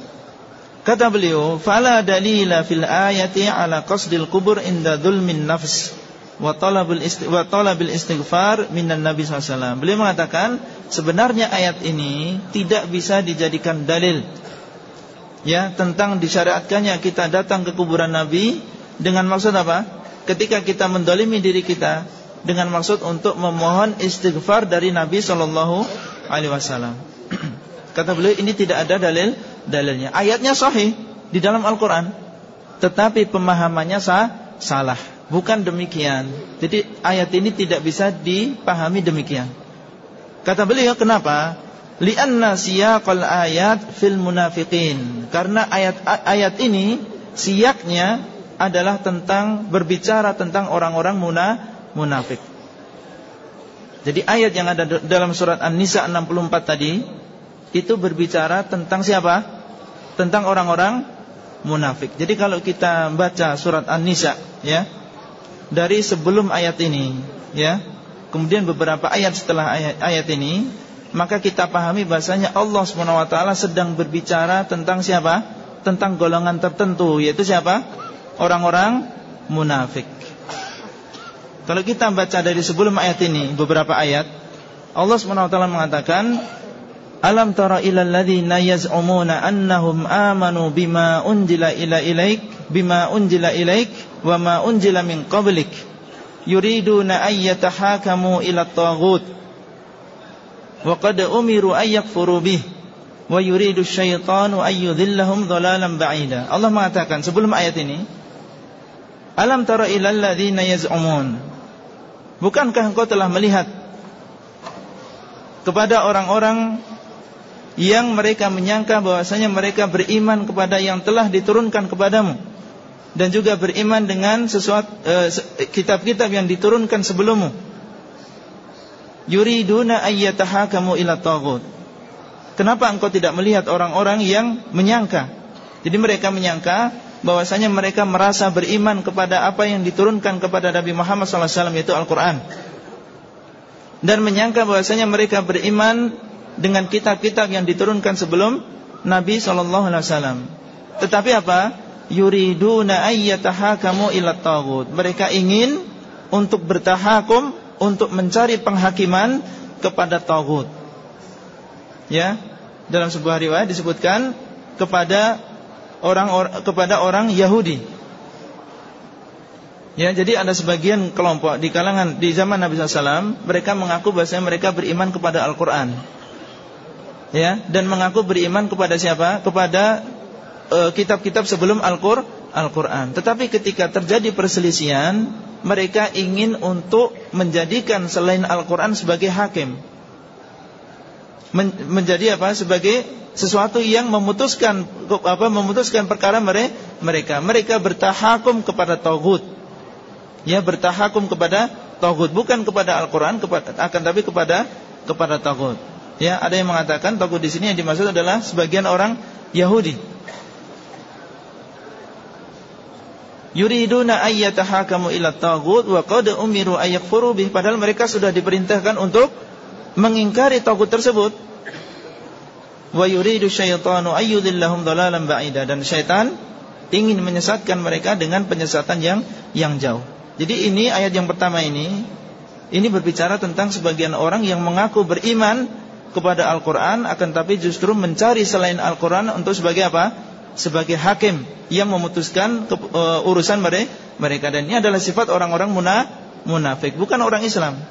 Kata beliau, "Fala dalila fil ayati ala qasdil kubur inda dzulmin nafs wa talabil wa talabil istighfar minan Nabi SAW." Beliau mengatakan, sebenarnya ayat ini tidak bisa dijadikan dalil ya tentang disyariatkannya kita datang ke kuburan Nabi dengan maksud apa? Ketika kita mendolimi diri kita dengan maksud untuk memohon istighfar dari Nabi Shallallahu Alaihi Wasallam. [CLEARS THROAT] Kata beliau ini tidak ada dalil dalilnya. Ayatnya sahih di dalam Al-Quran, tetapi pemahamannya sah, salah. Bukan demikian. Jadi ayat ini tidak bisa dipahami demikian. Kata beliau kenapa? Lianna siyaqal ayat fil munafiqin. Karena ayat ayat ini siyaknya adalah tentang berbicara tentang orang-orang muna, munafik. Jadi ayat yang ada dalam surat An-Nisa 64 tadi itu berbicara tentang siapa? Tentang orang-orang munafik. Jadi kalau kita baca surat An-Nisa ya dari sebelum ayat ini ya, kemudian beberapa ayat setelah ayat, ayat ini maka kita pahami bahasanya Allah SWT sedang berbicara tentang siapa? Tentang golongan tertentu, yaitu siapa? Orang-orang munafik. Kalau kita baca dari sebelum ayat ini, beberapa ayat, Allah SWT mengatakan, Alam tara ilal ladhina yaz'umuna annahum amanu bima unjila ila ilaik, bima unjila ilaik, wa ma unjila min qablik, yuriduna ayyatahakamu ila taghut wa qad umiru ay yakfuru bih wa yuridu syaitanu ay yudhillahum dhalalan ba'ida. Allah mengatakan sebelum ayat ini, Alam tara ilal ladzina yaz'umun. Bukankah engkau telah melihat kepada orang-orang yang mereka menyangka bahwasanya mereka beriman kepada yang telah diturunkan kepadamu dan juga beriman dengan sesuatu eh, kitab-kitab yang diturunkan sebelummu yuriduna ayyatahakamu ila taghut. Kenapa engkau tidak melihat orang-orang yang menyangka? Jadi mereka menyangka bahwasanya mereka merasa beriman kepada apa yang diturunkan kepada Nabi Muhammad SAW yaitu Al-Quran dan menyangka bahwasanya mereka beriman dengan kitab-kitab yang diturunkan sebelum Nabi SAW. Tetapi apa? Yuriduna ayyatahakamu ila taghut. Mereka ingin untuk bertahakum untuk mencari penghakiman kepada tauhid. Ya, dalam sebuah riwayat disebutkan kepada orang or, kepada orang Yahudi. Ya, jadi ada sebagian kelompok di kalangan di zaman Nabi SAW mereka mengaku bahwasanya mereka beriman kepada Al-Qur'an. Ya, dan mengaku beriman kepada siapa? Kepada eh, kitab-kitab uh, sebelum Al-Qur'an. Al Tetapi ketika terjadi perselisihan, mereka ingin untuk menjadikan selain Al-Qur'an sebagai hakim. Men menjadi apa? Sebagai sesuatu yang memutuskan apa memutuskan perkara mereka. Mereka bertahakum kepada tauhid ya bertahakum kepada tauhid bukan kepada Al-Qur'an akan tapi kepada kepada tauhid. Ya, ada yang mengatakan tauhid di sini yang dimaksud adalah sebagian orang Yahudi. Yuriduna ayyatahakamu ila tauhid wa qad umiru ayyakfuru bih padahal mereka sudah diperintahkan untuk mengingkari tauhid tersebut. Wa yuridu syaitanu ayyudillahum dhalalan ba'ida dan syaitan ingin menyesatkan mereka dengan penyesatan yang yang jauh. Jadi ini ayat yang pertama ini ini berbicara tentang sebagian orang yang mengaku beriman kepada Al-Qur'an akan tapi justru mencari selain Al-Qur'an untuk sebagai apa? Sebagai hakim yang memutuskan ke, uh, urusan mereka dan ini adalah sifat orang-orang munafik, bukan orang Islam.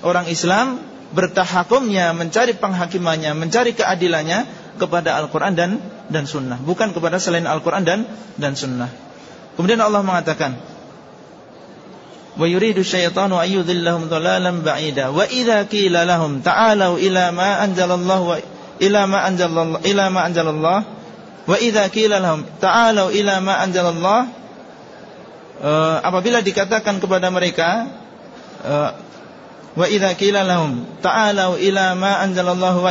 Orang Islam bertahakumnya, mencari penghakimannya, mencari keadilannya kepada Al-Qur'an dan dan sunnah, bukan kepada selain Al-Qur'an dan dan sunnah. Kemudian Allah mengatakan wa yuridu syaitanu ayyudhillahum dhalalan ba'ida. Wa idza qila lahum ta'alu ila ma anzalallahu wa ila ma anzalallahu ila ma anzalallah wa idza qila lahum ta'alu ila ma uh, apabila dikatakan kepada mereka uh, wa idza qila lahum ta'alu ila anzalallahu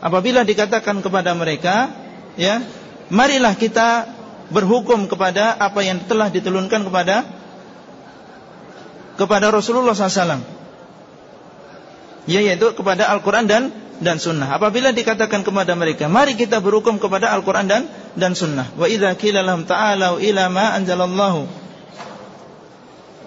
apabila dikatakan kepada mereka ya marilah kita berhukum kepada apa yang telah diturunkan kepada kepada Rasulullah SAW yaitu kepada Al-Quran dan dan Sunnah. Apabila dikatakan kepada mereka, mari kita berhukum kepada Al-Quran dan dan Sunnah. Wa idza qila lahum ta'alu ila ma anzalallahu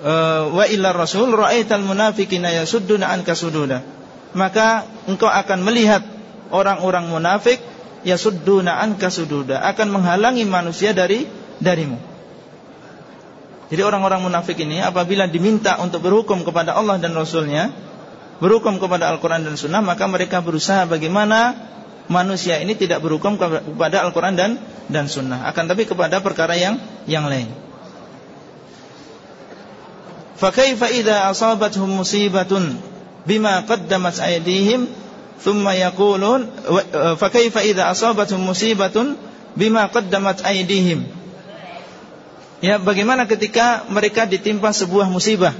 uh, wa ila Rasul ra'aital munafiqina yasudduna anka sududa. Maka engkau akan melihat orang-orang munafik yasudduna anka sududa. Akan menghalangi manusia dari darimu. Jadi orang-orang munafik ini apabila diminta untuk berhukum kepada Allah dan Rasulnya Berhukum kepada Al-Quran dan Sunnah Maka mereka berusaha bagaimana manusia ini tidak berhukum kepada Al-Quran dan, dan Sunnah. Akan tapi kepada perkara yang yang lain. Fakaifa idha asabathum musibatun Bima qaddamat aydihim thumma yaqulun fa kaifa idza asabatuhum musibatun bima qaddamat ya bagaimana ketika mereka ditimpa sebuah musibah?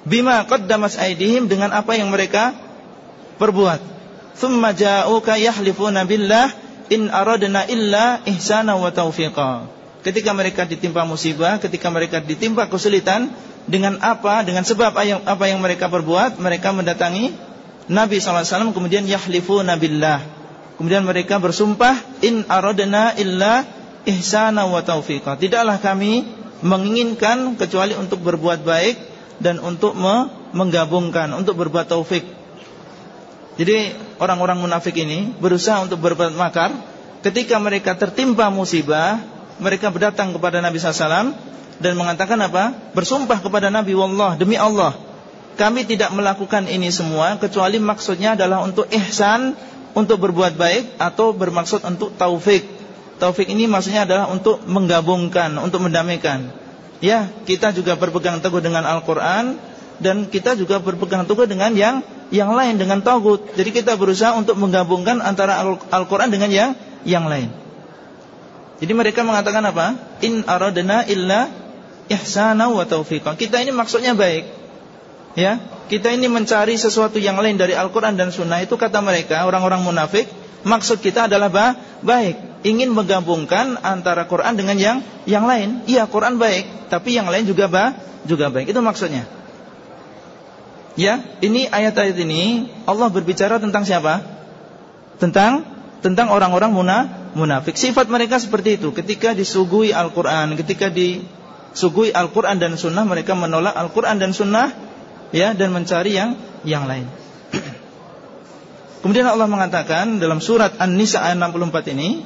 Bima qaddamat aydihim dengan apa yang mereka perbuat? Thumma ja'uka yahlifuna billah in aradna illa ihsana wa taufiqa ketika mereka ditimpa musibah ketika mereka ditimpa kesulitan dengan apa dengan sebab apa yang mereka perbuat mereka mendatangi Nabi SAW kemudian yahlifu nabillah. Kemudian mereka bersumpah in aradna illa ihsana wa taufiqa. Tidaklah kami menginginkan kecuali untuk berbuat baik dan untuk menggabungkan, untuk berbuat taufik. Jadi orang-orang munafik ini berusaha untuk berbuat makar. Ketika mereka tertimpa musibah, mereka berdatang kepada Nabi SAW dan mengatakan apa? Bersumpah kepada Nabi, Wallah, demi Allah, kami tidak melakukan ini semua kecuali maksudnya adalah untuk ihsan, untuk berbuat baik atau bermaksud untuk taufik. Taufik ini maksudnya adalah untuk menggabungkan, untuk mendamaikan. Ya, kita juga berpegang teguh dengan Al-Qur'an dan kita juga berpegang teguh dengan yang yang lain dengan tauhid. Jadi kita berusaha untuk menggabungkan antara Al-Qur'an dengan yang yang lain. Jadi mereka mengatakan apa? In aradna illa ihsana wa taufiqa. Kita ini maksudnya baik ya kita ini mencari sesuatu yang lain dari Al-Quran dan Sunnah. Itu kata mereka orang-orang munafik maksud kita adalah bah, baik. Ingin menggabungkan antara Quran dengan yang yang lain. Iya Quran baik tapi yang lain juga bah, juga baik. Itu maksudnya. Ya ini ayat-ayat ini Allah berbicara tentang siapa? Tentang tentang orang-orang munafik. Sifat mereka seperti itu. Ketika disuguhi Al-Quran ketika disuguhi Al-Quran dan Sunnah mereka menolak Al-Quran dan Sunnah ya dan mencari yang yang lain. Kemudian Allah mengatakan dalam surat An-Nisa ayat 64 ini,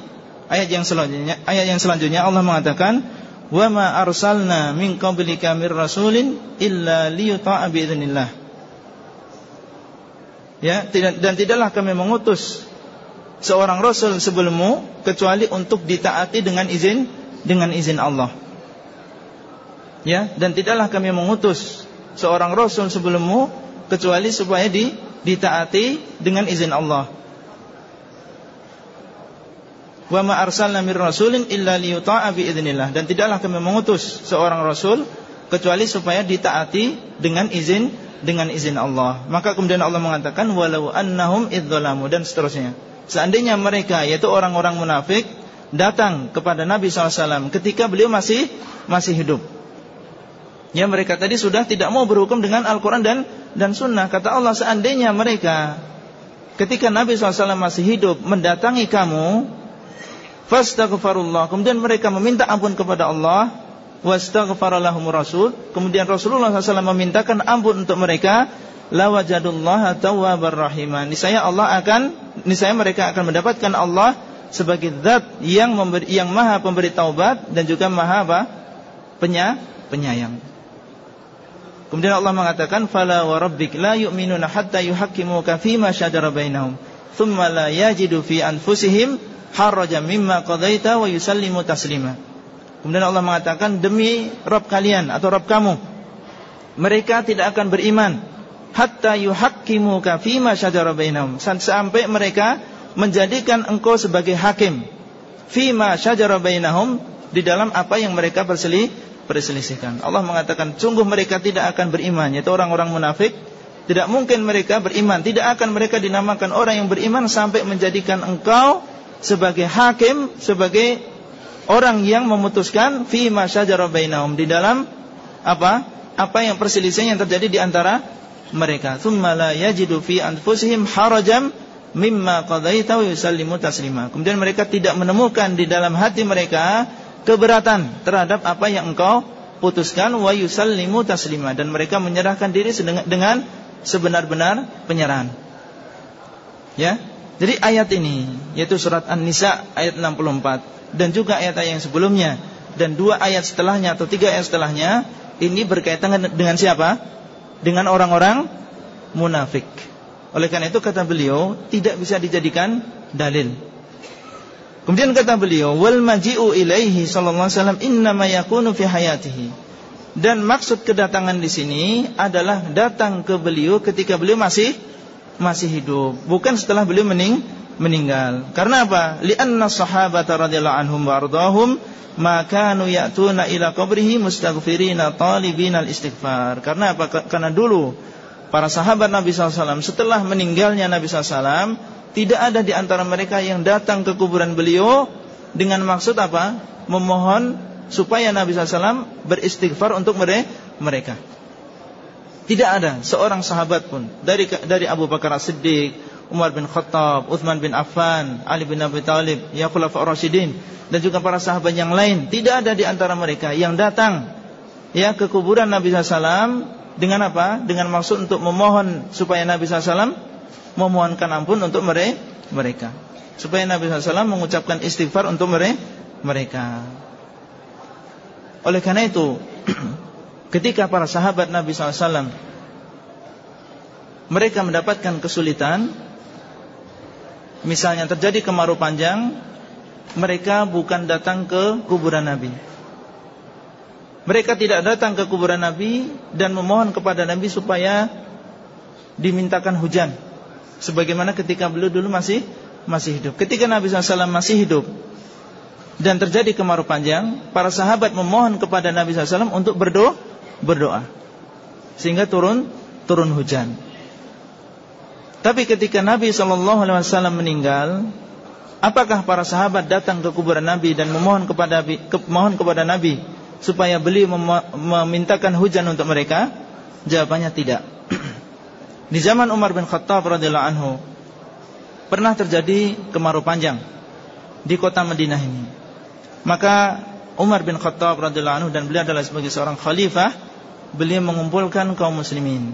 ayat yang selanjutnya ayat yang selanjutnya Allah mengatakan wa ma arsalna min qablika mir rasulin illa liyuta'a biidznillah ya tidak dan tidaklah kami mengutus seorang rasul sebelummu kecuali untuk ditaati dengan izin dengan izin Allah ya dan tidaklah kami mengutus seorang rasul sebelummu kecuali supaya di, ditaati dengan izin Allah Wa ma arsalna mir rasulin illa liyuta'a bi idznillah dan tidaklah kami mengutus seorang rasul kecuali supaya ditaati dengan izin dengan izin Allah. Maka kemudian Allah mengatakan walau annahum idzalamu dan seterusnya. Seandainya mereka yaitu orang-orang munafik datang kepada Nabi SAW ketika beliau masih masih hidup. Ya mereka tadi sudah tidak mau berhukum dengan Al-Quran dan dan Sunnah. Kata Allah seandainya mereka ketika Nabi SAW masih hidup mendatangi kamu Fastaghfirullah. Kemudian mereka meminta ampun kepada Allah. Wastaghfaralahum rasul. Kemudian Rasulullah SAW memintakan ampun untuk mereka. Lawajadullah tawwabar rahimah. Niscaya Allah akan, niscaya mereka akan mendapatkan Allah sebagai zat yang yang maha pemberi taubat dan juga maha apa? Penya, penyayang. Kemudian Allah mengatakan, "Fala wa rabbik la yu'minuna hatta yuhaqqimuka fima shajara bainahum, thumma la yajidu fi anfusihim haraja mimma qadaita wa yusallimu taslima. Kemudian Allah mengatakan demi Rabb kalian atau Rabb kamu mereka tidak akan beriman hatta yuhaqqimuka fima syajara bainahum sampai mereka menjadikan engkau sebagai hakim fima syajara bainahum di dalam apa yang mereka berselisih perselisihkan. Allah mengatakan sungguh mereka tidak akan beriman yaitu orang-orang munafik tidak mungkin mereka beriman tidak akan mereka dinamakan orang yang beriman sampai menjadikan engkau sebagai hakim, sebagai orang yang memutuskan fi masyajara bainahum di dalam apa? Apa yang perselisihan yang terjadi di antara mereka. Tsumma la yajidu fi harajam mimma qadaita wa yusallimu taslima. Kemudian mereka tidak menemukan di dalam hati mereka keberatan terhadap apa yang engkau putuskan wa yusallimu taslima dan mereka menyerahkan diri dengan sebenar-benar penyerahan. Ya, jadi ayat ini yaitu surat An-Nisa ayat 64 dan juga ayat-ayat yang sebelumnya dan dua ayat setelahnya atau tiga ayat setelahnya ini berkaitan dengan siapa? Dengan orang-orang munafik. Oleh karena itu kata beliau tidak bisa dijadikan dalil. Kemudian kata beliau wal maji'u ilaihi sallallahu alaihi wasallam innama yakunu fi hayatihi. Dan maksud kedatangan di sini adalah datang ke beliau ketika beliau masih masih hidup, bukan setelah beliau mening meninggal. Karena apa? Li'anna sahabata radhiyallahu anhum wa ardahum ma kanu ya'tuna ila qabrihi mustaghfirina talibina al-istighfar. Karena apa? Karena dulu para sahabat Nabi SAW setelah meninggalnya Nabi SAW tidak ada di antara mereka yang datang ke kuburan beliau dengan maksud apa? Memohon supaya Nabi SAW beristighfar untuk mereka. Tidak ada seorang sahabat pun dari dari Abu Bakar As-Siddiq, Umar bin Khattab, Uthman bin Affan, Ali bin Abi Thalib, ya khulafa Rasyidin dan juga para sahabat yang lain, tidak ada di antara mereka yang datang ya ke kuburan Nabi SAW dengan apa? Dengan maksud untuk memohon supaya Nabi SAW memohonkan ampun untuk mereka. Supaya Nabi SAW mengucapkan istighfar untuk mereka. Oleh karena itu [CLEARS THROAT] ketika para sahabat Nabi SAW mereka mendapatkan kesulitan, misalnya terjadi kemarau panjang, mereka bukan datang ke kuburan Nabi. Mereka tidak datang ke kuburan Nabi dan memohon kepada Nabi supaya dimintakan hujan. Sebagaimana ketika beliau dulu masih masih hidup. Ketika Nabi SAW masih hidup dan terjadi kemarau panjang, para sahabat memohon kepada Nabi SAW untuk berdoa berdoa sehingga turun turun hujan. Tapi ketika Nabi Wasallam meninggal, apakah para sahabat datang ke kuburan Nabi dan memohon kepada ke, mohon kepada Nabi supaya beliau mem memintakan hujan untuk mereka? Jawabannya tidak. Di zaman Umar bin Khattab radhiyallahu anhu pernah terjadi kemarau panjang di kota Madinah ini. Maka Umar bin Khattab radhiyallahu anhu dan beliau adalah sebagai seorang khalifah, beliau mengumpulkan kaum muslimin.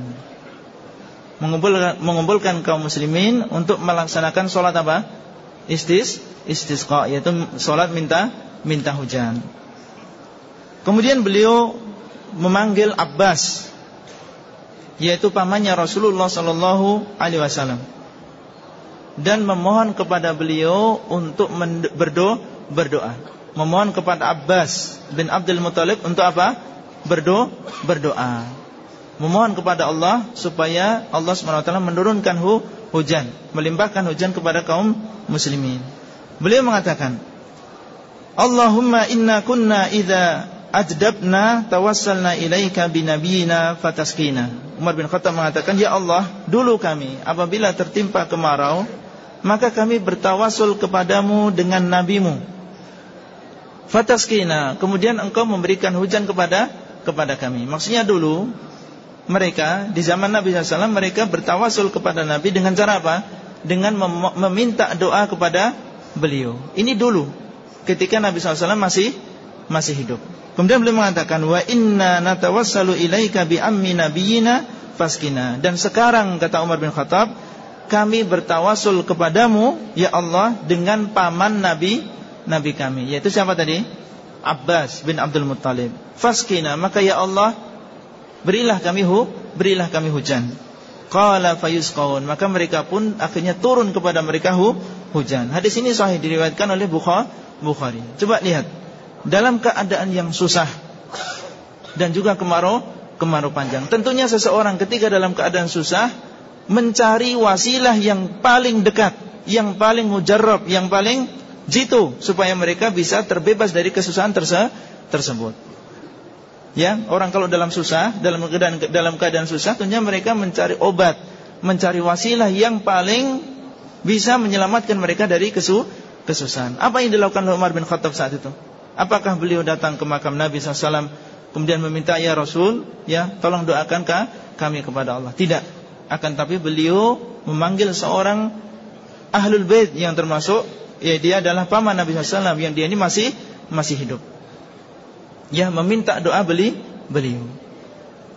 Mengumpulkan, mengumpulkan kaum muslimin untuk melaksanakan sholat apa? istis istisqa yaitu salat minta minta hujan. Kemudian beliau memanggil Abbas yaitu pamannya Rasulullah sallallahu alaihi wasallam dan memohon kepada beliau untuk berdoa berdoa memohon kepada Abbas bin Abdul Muthalib untuk apa? Berdoa, berdoa. Memohon kepada Allah supaya Allah SWT menurunkan hu, hujan, melimpahkan hujan kepada kaum muslimin. Beliau mengatakan, Allahumma inna kunna idza ajdabna tawassalna ilaika binabiyina fataskina. Umar bin Khattab mengatakan, Ya Allah, dulu kami apabila tertimpa kemarau, maka kami bertawasul kepadamu dengan nabimu Fataskina, kemudian engkau memberikan hujan kepada kepada kami. Maksudnya dulu mereka di zaman Nabi SAW mereka bertawasul kepada Nabi dengan cara apa? Dengan mem meminta doa kepada beliau. Ini dulu ketika Nabi SAW masih masih hidup. Kemudian beliau mengatakan wa inna natawassalu ilaika bi ammi nabiyina faskina. Dan sekarang kata Umar bin Khattab, kami bertawasul kepadamu ya Allah dengan paman Nabi Nabi kami. Yaitu siapa tadi? Abbas bin Abdul Muttalib. Faskina Maka ya Allah Berilah kami hu Berilah kami hujan. Qala fayusqaun Maka mereka pun akhirnya turun kepada mereka hu hujan. Hadis ini sahih diriwayatkan oleh Bukhari. Coba lihat Dalam keadaan yang susah Dan juga kemarau Kemarau panjang Tentunya seseorang ketika dalam keadaan susah Mencari wasilah yang paling dekat Yang paling mujarab Yang paling jitu supaya mereka bisa terbebas dari kesusahan terse tersebut. Ya, orang kalau dalam susah, dalam keadaan dalam keadaan susah tentunya mereka mencari obat, mencari wasilah yang paling bisa menyelamatkan mereka dari kesu kesusahan. Apa yang dilakukan Umar bin Khattab saat itu? Apakah beliau datang ke makam Nabi SAW kemudian meminta ya Rasul, ya tolong doakan kami kepada Allah? Tidak. Akan tapi beliau memanggil seorang ahlul bait yang termasuk ya dia adalah paman Nabi SAW yang dia ini masih masih hidup. Ya meminta doa beli beliau.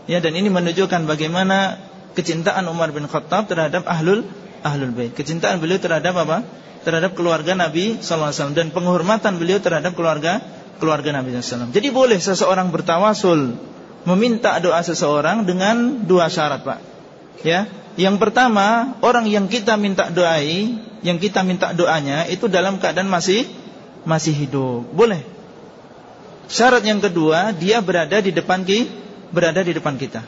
Ya dan ini menunjukkan bagaimana kecintaan Umar bin Khattab terhadap ahlul ahlul bait. Kecintaan beliau terhadap apa? Terhadap keluarga Nabi SAW dan penghormatan beliau terhadap keluarga keluarga Nabi SAW. Jadi boleh seseorang bertawasul meminta doa seseorang dengan dua syarat, Pak. Ya, yang pertama, orang yang kita minta doai, yang kita minta doanya itu dalam keadaan masih masih hidup. Boleh. Syarat yang kedua, dia berada di depan ki, berada di depan kita.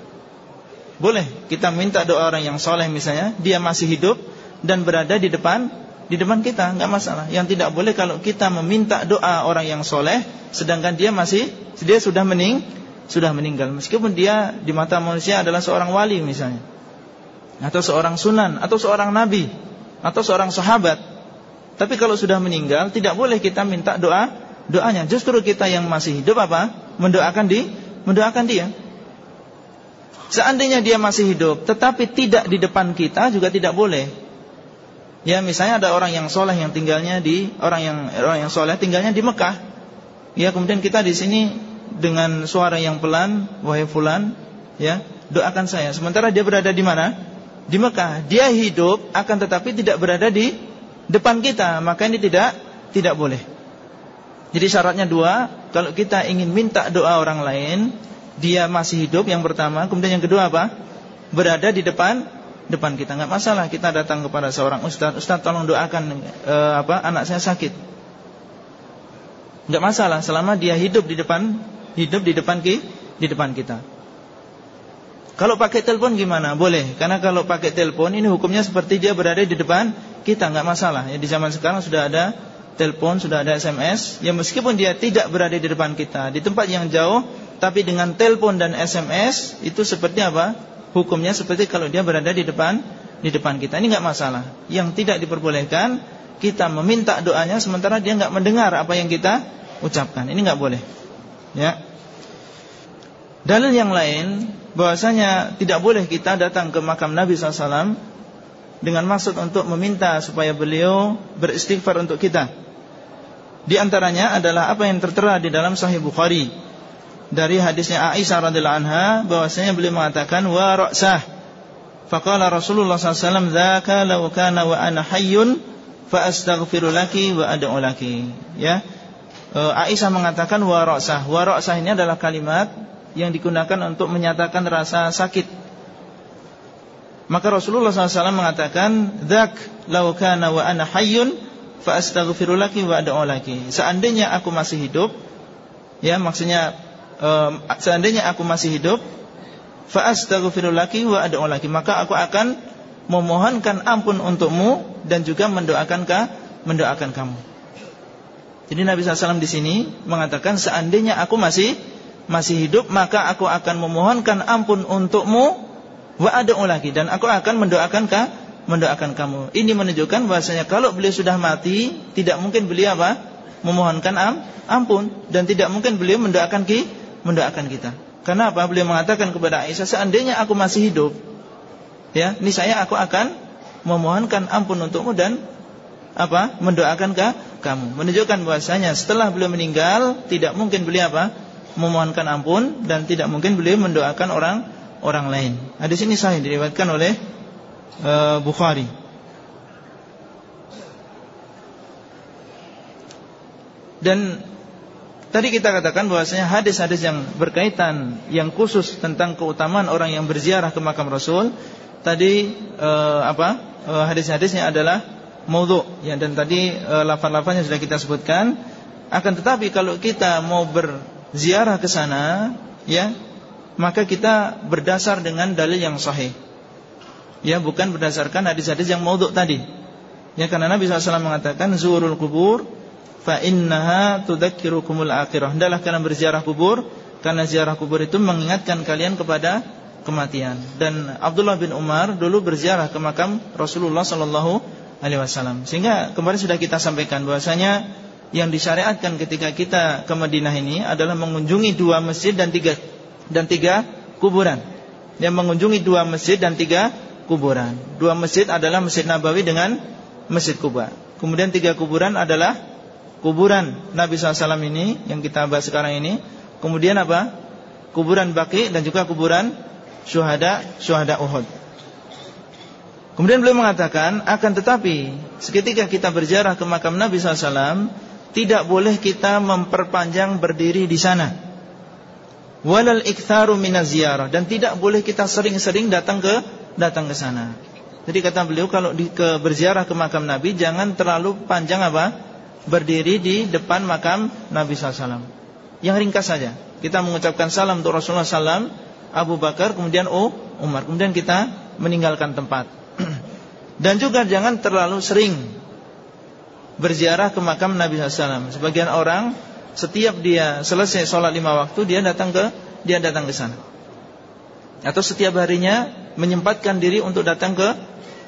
Boleh kita minta doa orang yang soleh misalnya, dia masih hidup dan berada di depan di depan kita, nggak masalah. Yang tidak boleh kalau kita meminta doa orang yang soleh, sedangkan dia masih dia sudah mening, sudah meninggal, meskipun dia di mata manusia adalah seorang wali misalnya atau seorang sunan atau seorang nabi atau seorang sahabat. Tapi kalau sudah meninggal tidak boleh kita minta doa doanya. Justru kita yang masih hidup apa? Mendoakan di mendoakan dia. Seandainya dia masih hidup tetapi tidak di depan kita juga tidak boleh. Ya misalnya ada orang yang soleh yang tinggalnya di orang yang orang yang soleh tinggalnya di Mekah. Ya kemudian kita di sini dengan suara yang pelan, wahai fulan, ya doakan saya. Sementara dia berada di mana? di Mekah, dia hidup akan tetapi tidak berada di depan kita, maka ini tidak tidak boleh. Jadi syaratnya dua, kalau kita ingin minta doa orang lain, dia masih hidup yang pertama, kemudian yang kedua apa? Berada di depan depan kita, nggak masalah. Kita datang kepada seorang ustaz, ustaz tolong doakan eh, apa anak saya sakit. Nggak masalah selama dia hidup di depan hidup di depan ki, di depan kita. Kalau pakai telepon gimana? Boleh. Karena kalau pakai telepon ini hukumnya seperti dia berada di depan kita, nggak masalah. Ya di zaman sekarang sudah ada telepon, sudah ada SMS. Ya meskipun dia tidak berada di depan kita, di tempat yang jauh, tapi dengan telepon dan SMS itu seperti apa? Hukumnya seperti kalau dia berada di depan di depan kita. Ini nggak masalah. Yang tidak diperbolehkan kita meminta doanya sementara dia nggak mendengar apa yang kita ucapkan. Ini nggak boleh. Ya. Dalil yang lain bahwasanya tidak boleh kita datang ke makam Nabi SAW dengan maksud untuk meminta supaya beliau beristighfar untuk kita. Di antaranya adalah apa yang tertera di dalam Sahih Bukhari dari hadisnya Aisyah radhiyallahu anha bahwasanya beliau mengatakan wa ra'sah faqala Rasulullah SAW dzaka law kana wa ana hayyun fa astaghfiru laki wa ad'u laki. Ya. E, Aisyah mengatakan wa ra'sah. Wa ra'sah ini adalah kalimat yang digunakan untuk menyatakan rasa sakit. Maka Rasulullah SAW mengatakan, "Dzak law kana wa ana hayyun fa astaghfiru laki wa ad'u laki." Seandainya aku masih hidup, ya maksudnya e, seandainya aku masih hidup, fa wa ad'u maka aku akan memohonkan ampun untukmu dan juga mendoakan ka, mendoakan kamu. Jadi Nabi SAW di sini mengatakan seandainya aku masih masih hidup maka aku akan memohonkan ampun untukmu wa ad'u dan aku akan mendoakan ka, mendoakan kamu. Ini menunjukkan bahasanya kalau beliau sudah mati tidak mungkin beliau apa? memohonkan am, ampun dan tidak mungkin beliau mendoakan ki, mendoakan kita. Karena apa? Beliau mengatakan kepada Aisyah seandainya aku masih hidup ya, ini saya aku akan memohonkan ampun untukmu dan apa? mendoakan ke kamu. Menunjukkan bahwasanya setelah beliau meninggal tidak mungkin beliau apa? memohonkan ampun dan tidak mungkin beliau mendoakan orang orang lain. Hadis ini sahih diriwayatkan oleh uh, Bukhari. Dan tadi kita katakan bahwasanya hadis-hadis yang berkaitan yang khusus tentang keutamaan orang yang berziarah ke makam Rasul tadi uh, apa uh, hadis-hadisnya adalah maudhu. Ya dan tadi uh, lafaz-lafaznya sudah kita sebutkan. Akan tetapi kalau kita mau berziarah ke sana ya maka kita berdasar dengan dalil yang sahih. Ya bukan berdasarkan hadis-hadis yang maudhu tadi. Ya karena Nabi SAW mengatakan zurul kubur fa innaha tudzakirukumul akhirah hendaklah kalian berziarah kubur karena ziarah kubur itu mengingatkan kalian kepada kematian. Dan Abdullah bin Umar dulu berziarah ke makam Rasulullah sallallahu alaihi wasallam. Sehingga kemarin sudah kita sampaikan bahwasanya yang disyariatkan ketika kita ke Madinah ini adalah mengunjungi dua masjid dan tiga dan tiga kuburan. Yang mengunjungi dua masjid dan tiga kuburan. Dua masjid adalah Masjid Nabawi dengan Masjid Kuba. Kemudian tiga kuburan adalah kuburan Nabi SAW ini yang kita bahas sekarang ini. Kemudian apa? Kuburan Baki dan juga kuburan syuhada syuhada Uhud. Kemudian beliau mengatakan akan tetapi seketika kita berjarah ke makam Nabi SAW tidak boleh kita memperpanjang berdiri di sana. Walal iktharu minaz ziarah dan tidak boleh kita sering-sering datang ke datang ke sana. Jadi kata beliau kalau di, ke berziarah ke makam Nabi jangan terlalu panjang apa? Berdiri di depan makam Nabi SAW. Yang ringkas saja. Kita mengucapkan salam untuk Rasulullah SAW Abu Bakar, kemudian oh, Umar. Kemudian kita meninggalkan tempat. [CLEARS THROAT] Dan juga jangan terlalu sering berziarah ke makam Nabi SAW. Sebagian orang setiap dia selesai sholat lima waktu dia datang ke dia datang ke sana. Atau setiap harinya menyempatkan diri untuk datang ke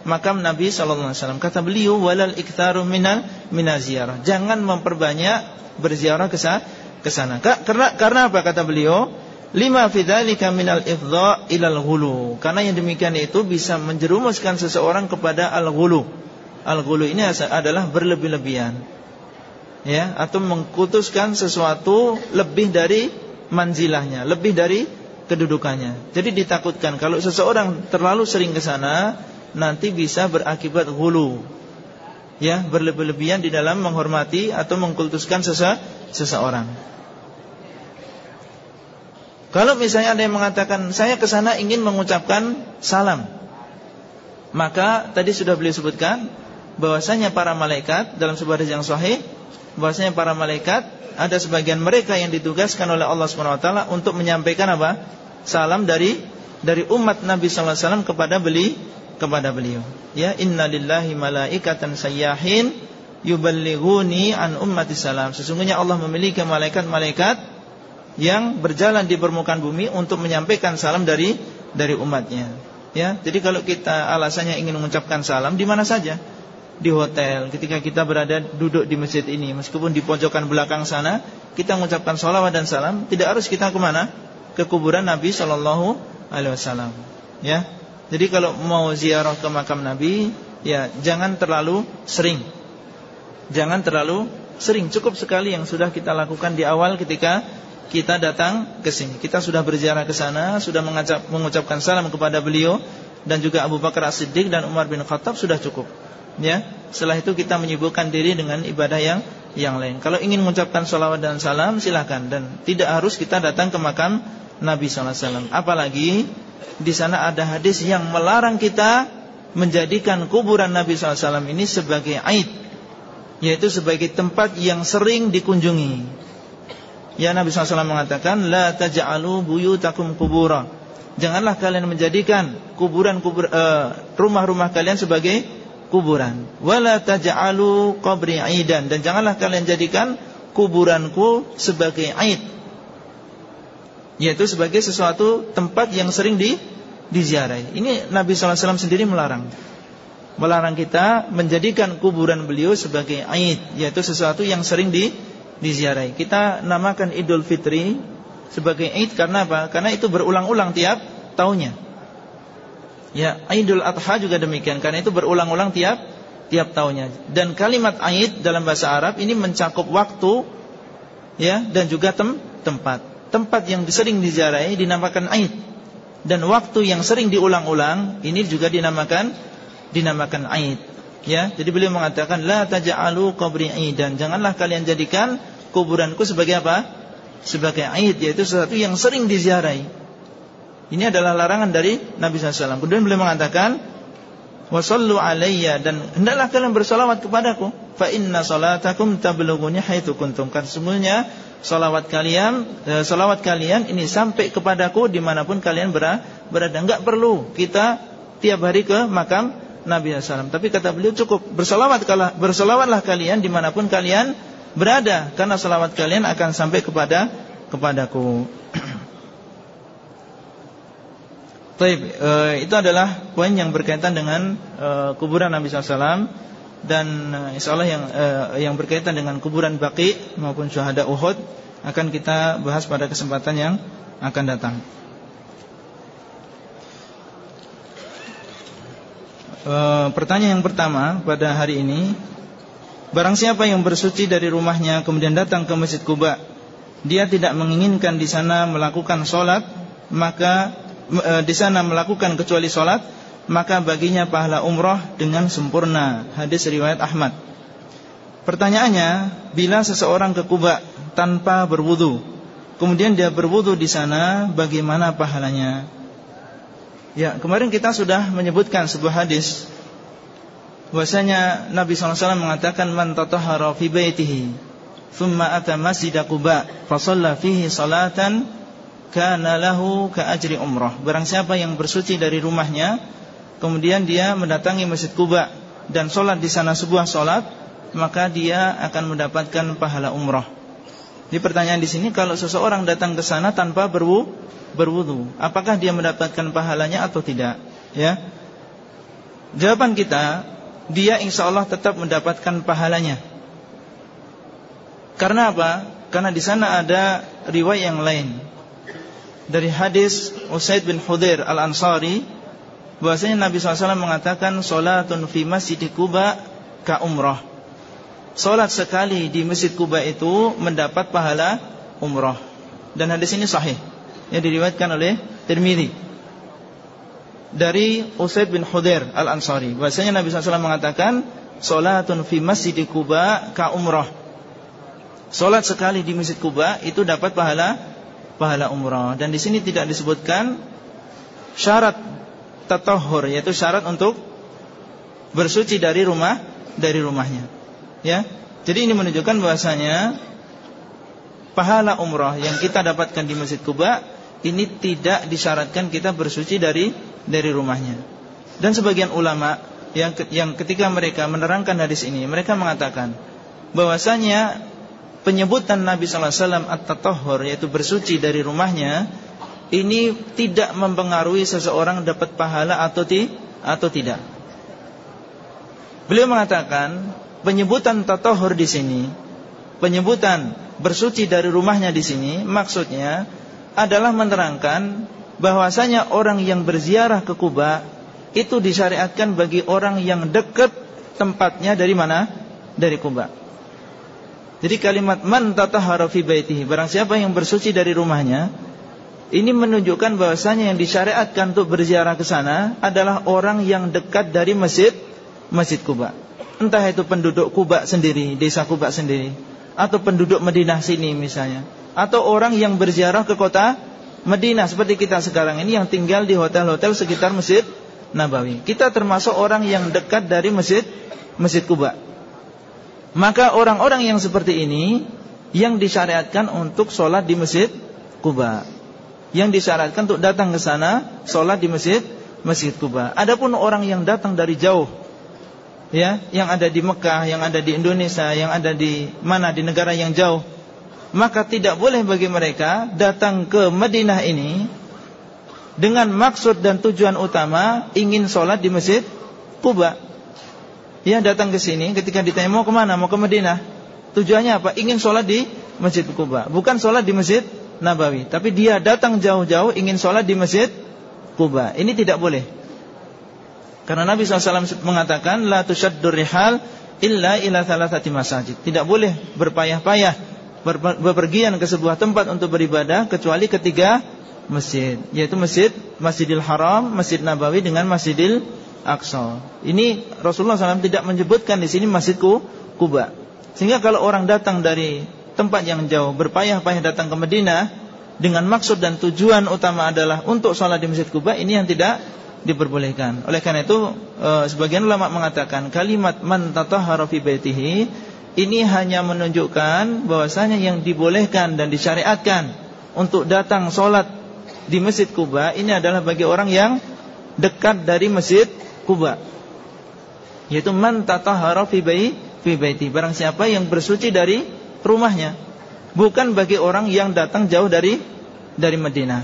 makam Nabi SAW. Kata beliau, walal iktharu minal minaziarah. Jangan memperbanyak berziarah ke sana. Karena karena apa kata beliau? Lima fidzalika minal ifdha ilal ghulu. Karena yang demikian itu bisa menjerumuskan seseorang kepada al-ghulu. Al-ghulu ini adalah berlebih-lebihan. Ya, atau mengkutuskan sesuatu lebih dari manzilahnya, lebih dari kedudukannya. Jadi ditakutkan kalau seseorang terlalu sering ke sana nanti bisa berakibat ghulu. Ya, berlebih-lebihan di dalam menghormati atau mengkultuskan sese seseorang. Kalau misalnya ada yang mengatakan saya ke sana ingin mengucapkan salam, maka tadi sudah beliau sebutkan bahwasanya para malaikat dalam sebuah hadis yang sahih bahwasanya para malaikat ada sebagian mereka yang ditugaskan oleh Allah Subhanahu wa taala untuk menyampaikan apa? Salam dari dari umat Nabi sallallahu alaihi wasallam kepada beli kepada beliau. Ya, innalillahi malaikatan sayyahin yuballighuni an ummati salam. Sesungguhnya Allah memiliki malaikat-malaikat yang berjalan di permukaan bumi untuk menyampaikan salam dari dari umatnya. Ya, jadi kalau kita alasannya ingin mengucapkan salam di mana saja, di hotel, ketika kita berada duduk di masjid ini, meskipun di pojokan belakang sana, kita mengucapkan salawat dan salam, tidak harus kita ke mana? Ke kuburan Nabi Shallallahu Alaihi Wasallam. Ya, jadi kalau mau ziarah ke makam Nabi, ya jangan terlalu sering, jangan terlalu sering, cukup sekali yang sudah kita lakukan di awal ketika kita datang ke sini. Kita sudah berziarah ke sana, sudah mengucap, mengucapkan salam kepada beliau dan juga Abu Bakar As-Siddiq dan Umar bin Khattab sudah cukup. Ya, setelah itu kita menyibukkan diri dengan ibadah yang yang lain. Kalau ingin mengucapkan salawat dan salam silahkan dan tidak harus kita datang ke makam Nabi SAW. Apalagi di sana ada hadis yang melarang kita menjadikan kuburan Nabi SAW ini sebagai aid, yaitu sebagai tempat yang sering dikunjungi. Ya Nabi SAW mengatakan, la taj'alu buyutakum kubura janganlah kalian menjadikan kuburan kubur uh, rumah-rumah kalian sebagai kuburan. Wala taj'alu qabri 'aidan dan janganlah kalian jadikan kuburanku sebagai aid. Yaitu sebagai sesuatu tempat yang sering di diziarahi. Ini Nabi SAW sendiri melarang. Melarang kita menjadikan kuburan beliau sebagai aid, yaitu sesuatu yang sering di diziarahi. Kita namakan Idul Fitri sebagai Eid karena apa? Karena itu berulang-ulang tiap tahunnya. Ya, Idul Adha juga demikian karena itu berulang-ulang tiap tiap tahunnya. Dan kalimat Eid dalam bahasa Arab ini mencakup waktu ya dan juga tem tempat. Tempat yang sering diziarahi dinamakan Eid dan waktu yang sering diulang-ulang ini juga dinamakan dinamakan Eid. Ya, jadi beliau mengatakan la taj'alu qabri dan Janganlah kalian jadikan kuburanku sebagai apa? sebagai aid yaitu sesuatu yang sering diziarahi. Ini adalah larangan dari Nabi SAW. Kemudian beliau mengatakan, wasallu alayya dan hendaklah kalian bersalawat kepadaku. Fa inna salatakum tablughuni haitsu kuntum. Kan semuanya salawat kalian, eh, salawat kalian ini sampai kepadaku di mana pun kalian berada. Enggak perlu kita tiap hari ke makam Nabi SAW. Tapi kata beliau cukup bersalawat bersalawatlah kalian di mana pun kalian berada karena salawat kalian akan sampai kepada kepadaku. Baik, e, itu adalah poin yang berkaitan dengan e, kuburan Nabi SAW dan e, insya Allah yang e, yang berkaitan dengan kuburan Baqi maupun syuhada Uhud akan kita bahas pada kesempatan yang akan datang. E, pertanyaan yang pertama pada hari ini Barang siapa yang bersuci dari rumahnya kemudian datang ke Masjid Kuba, dia tidak menginginkan di sana melakukan sholat, maka e, di sana melakukan kecuali sholat, maka baginya pahala umroh dengan sempurna. Hadis riwayat Ahmad. Pertanyaannya, bila seseorang ke Kuba tanpa berwudu, kemudian dia berwudu di sana, bagaimana pahalanya? Ya, kemarin kita sudah menyebutkan sebuah hadis bahwasanya Nabi SAW mengatakan man tatahhara fi baitihi thumma ata masjid Quba fa shalla fihi salatan kana lahu ka ajri umrah barang siapa yang bersuci dari rumahnya kemudian dia mendatangi Masjid Quba dan sholat di sana sebuah sholat maka dia akan mendapatkan pahala umrah di pertanyaan di sini kalau seseorang datang ke sana tanpa berwu, berwudu apakah dia mendapatkan pahalanya atau tidak ya jawaban kita dia insya Allah tetap mendapatkan pahalanya. Karena apa? Karena di sana ada riwayat yang lain dari hadis Usaid bin Hudair Al Ansari bahwasanya Nabi SAW mengatakan solatun fi masjid Kuba ka umrah. Solat sekali di masjid Kuba itu mendapat pahala umrah. Dan hadis ini sahih yang diriwayatkan oleh Tirmidzi dari Usaid bin Hudair Al-Ansari. Bahasanya Nabi SAW mengatakan, Salatun fi masjid Kuba ka umrah. Salat sekali di Masjid Kuba itu dapat pahala pahala umrah. Dan di sini tidak disebutkan syarat tatahur yaitu syarat untuk bersuci dari rumah dari rumahnya. Ya. Jadi ini menunjukkan bahasanya pahala umrah yang kita dapatkan di Masjid Kuba ini tidak disyaratkan kita bersuci dari dari rumahnya. Dan sebagian ulama yang yang ketika mereka menerangkan hadis ini, mereka mengatakan bahwasanya penyebutan Nabi sallallahu alaihi wasallam at-tatahhur yaitu bersuci dari rumahnya ini tidak mempengaruhi seseorang dapat pahala atau ti atau tidak. Beliau mengatakan penyebutan tatahhur di sini, penyebutan bersuci dari rumahnya di sini maksudnya adalah menerangkan bahwasanya orang yang berziarah ke Kuba itu disyariatkan bagi orang yang dekat tempatnya dari mana? Dari Kuba. Jadi kalimat man tatahhara fi baitihi, barang siapa yang bersuci dari rumahnya, Ini menunjukkan bahwasanya yang disyariatkan untuk berziarah ke sana adalah orang yang dekat dari masjid Masjid Kuba. Entah itu penduduk Kuba sendiri, desa Kuba sendiri, atau penduduk Madinah sini misalnya, atau orang yang berziarah ke kota Madinah seperti kita sekarang ini yang tinggal di hotel-hotel sekitar Masjid Nabawi. Kita termasuk orang yang dekat dari Masjid Masjid Kuba. Maka orang-orang yang seperti ini yang disyariatkan untuk sholat di Masjid Kuba yang disyaratkan untuk datang ke sana sholat di masjid Masjid Kuba. Adapun orang yang datang dari jauh ya, yang ada di Mekah, yang ada di Indonesia, yang ada di mana di negara yang jauh, maka tidak boleh bagi mereka datang ke Madinah ini dengan maksud dan tujuan utama ingin sholat di Masjid Kuba. Ya datang ke sini ketika ditanya mau ke mana, mau ke Madinah. Tujuannya apa? Ingin sholat di Masjid Kuba, bukan sholat di Masjid Nabawi. Tapi dia datang jauh-jauh ingin sholat di masjid Kuba. Ini tidak boleh. Karena Nabi SAW mengatakan la tushaddur rihal illa ila thalathati masajid. Tidak boleh berpayah-payah berpergian ke sebuah tempat untuk beribadah kecuali ketiga masjid, yaitu masjid Masjidil Haram, Masjid Nabawi dengan Masjidil Aqsa. Ini Rasulullah SAW tidak menyebutkan di sini masjidku Kuba. Sehingga kalau orang datang dari tempat yang jauh berpayah-payah datang ke Madinah dengan maksud dan tujuan utama adalah untuk sholat di Masjid Kuba ini yang tidak diperbolehkan. Oleh karena itu e, sebagian ulama mengatakan kalimat man tatahhara fi baitihi ini hanya menunjukkan bahwasanya yang dibolehkan dan disyariatkan untuk datang sholat di Masjid Kuba ini adalah bagi orang yang dekat dari Masjid Kuba. Yaitu man tatahhara fi baiti barang siapa yang bersuci dari rumahnya. Bukan bagi orang yang datang jauh dari dari Madinah.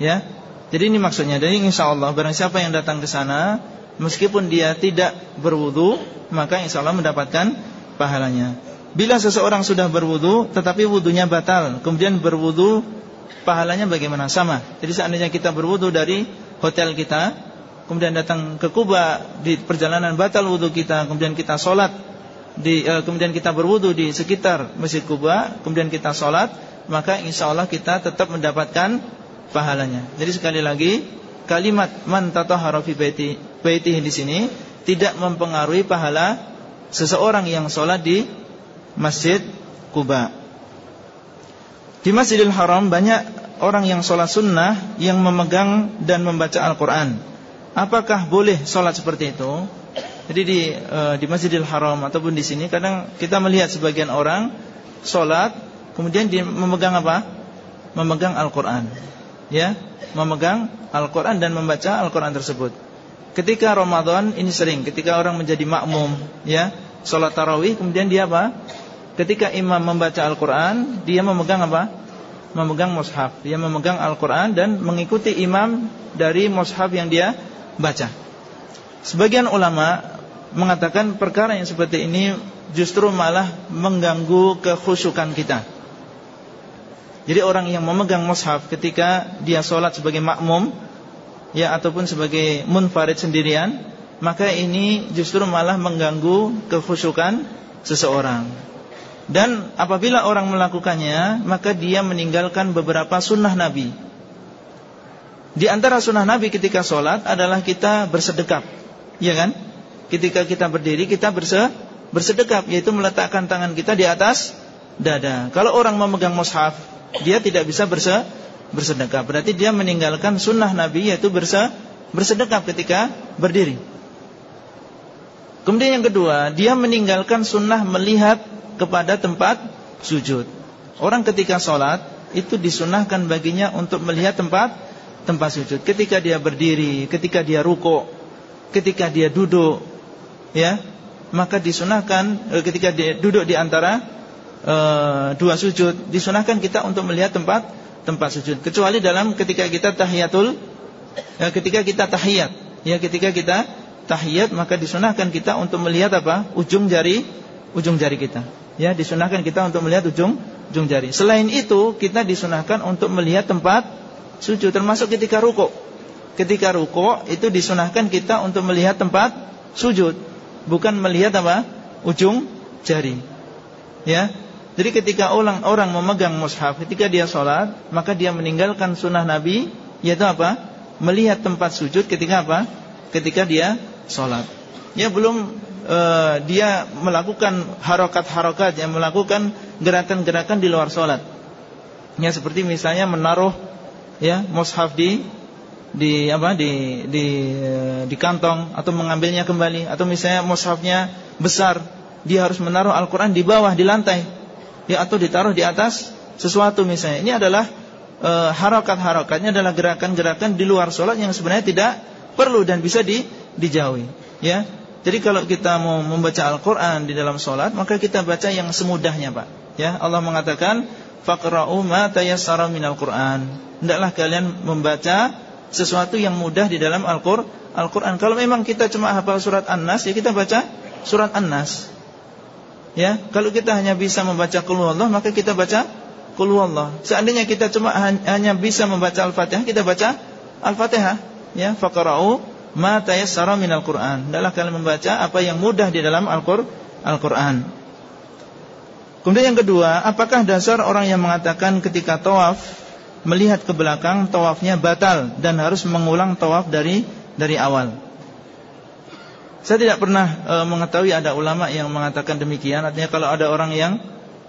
Ya. Jadi ini maksudnya. Jadi insya Allah barang siapa yang datang ke sana meskipun dia tidak berwudu maka insya Allah mendapatkan pahalanya. Bila seseorang sudah berwudu tetapi wudunya batal kemudian berwudu pahalanya bagaimana? Sama. Jadi seandainya kita berwudu dari hotel kita kemudian datang ke Kuba di perjalanan batal wudu kita kemudian kita sholat di, uh, kemudian kita berwudu di sekitar Masjid Kuba, kemudian kita sholat, maka insya Allah kita tetap mendapatkan pahalanya. Jadi sekali lagi, kalimat man tatahara fi baiti, baiti di sini tidak mempengaruhi pahala seseorang yang sholat di Masjid Kuba. Di Masjidil Haram banyak orang yang sholat sunnah yang memegang dan membaca Al-Quran. Apakah boleh sholat seperti itu? Jadi di uh, di Masjidil Haram ataupun di sini kadang kita melihat sebagian orang sholat kemudian dia memegang apa? Memegang Al-Qur'an. Ya, memegang Al-Qur'an dan membaca Al-Qur'an tersebut. Ketika Ramadan ini sering ketika orang menjadi makmum, ya, sholat tarawih kemudian dia apa? Ketika imam membaca Al-Qur'an, dia memegang apa? Memegang mushaf. Dia memegang Al-Qur'an dan mengikuti imam dari mushaf yang dia baca. Sebagian ulama mengatakan perkara yang seperti ini justru malah mengganggu kekhusyukan kita. Jadi orang yang memegang mushaf ketika dia sholat sebagai makmum ya ataupun sebagai munfarid sendirian, maka ini justru malah mengganggu kekhusyukan seseorang. Dan apabila orang melakukannya, maka dia meninggalkan beberapa sunnah Nabi. Di antara sunnah Nabi ketika sholat adalah kita bersedekap, ya kan? Ketika kita berdiri kita berse, bersedekap yaitu meletakkan tangan kita di atas dada. Kalau orang memegang mushaf, dia tidak bisa berse, bersedekap. Berarti dia meninggalkan sunnah Nabi yaitu berse, bersedekap ketika berdiri. Kemudian yang kedua, dia meninggalkan sunnah melihat kepada tempat sujud. Orang ketika sholat itu disunahkan baginya untuk melihat tempat tempat sujud. Ketika dia berdiri, ketika dia ruko, ketika dia duduk, ya. Maka disunahkan e, ketika duduk di antara e, dua sujud disunahkan kita untuk melihat tempat tempat sujud. Kecuali dalam ketika kita tahiyatul e, ketika kita tahiyat. Ya ketika kita tahiyat maka disunahkan kita untuk melihat apa? Ujung jari ujung jari kita. Ya disunahkan kita untuk melihat ujung ujung jari. Selain itu kita disunahkan untuk melihat tempat sujud termasuk ketika ruko ketika ruko itu disunahkan kita untuk melihat tempat sujud bukan melihat apa? ujung jari. Ya. Jadi ketika orang orang memegang mushaf ketika dia sholat, maka dia meninggalkan sunnah Nabi, yaitu apa? Melihat tempat sujud ketika apa? Ketika dia sholat. Ya belum uh, dia melakukan harokat-harokat, yang melakukan gerakan-gerakan di luar sholat. Ya seperti misalnya menaruh ya mushaf di di apa di di eh, di kantong atau mengambilnya kembali. Atau misalnya mushafnya besar dia harus menaruh Al-Qur'an di bawah di lantai. Ya atau ditaruh di atas sesuatu misalnya. Ini adalah e, harokat-harokatnya adalah gerakan-gerakan di luar sholat yang sebenarnya tidak perlu dan bisa di, dijauhi. Ya jadi kalau kita mau membaca Al-Qur'an di dalam sholat maka kita baca yang semudahnya Pak. Ya Allah mengatakan faqra'u ma tayassara minal Qur'an. Hendaklah kalian membaca sesuatu yang mudah di dalam Al-Qur'an. Kalau memang kita cuma hafal surat An-Nas, ya kita baca surat An-Nas. Ya, kalau kita hanya bisa membaca Qul Allah, maka kita baca Qul Allah. Seandainya kita cuma hanya bisa membaca Al-Fatihah, kita baca Al-Fatihah. Ya, faqra'u ma tayassara minal Qur'an. Adalah kalian membaca apa yang mudah di dalam Al-Qur'an. Kemudian yang kedua, apakah dasar orang yang mengatakan ketika tawaf melihat ke belakang tawafnya batal dan harus mengulang tawaf dari dari awal. Saya tidak pernah e, mengetahui ada ulama yang mengatakan demikian. Artinya kalau ada orang yang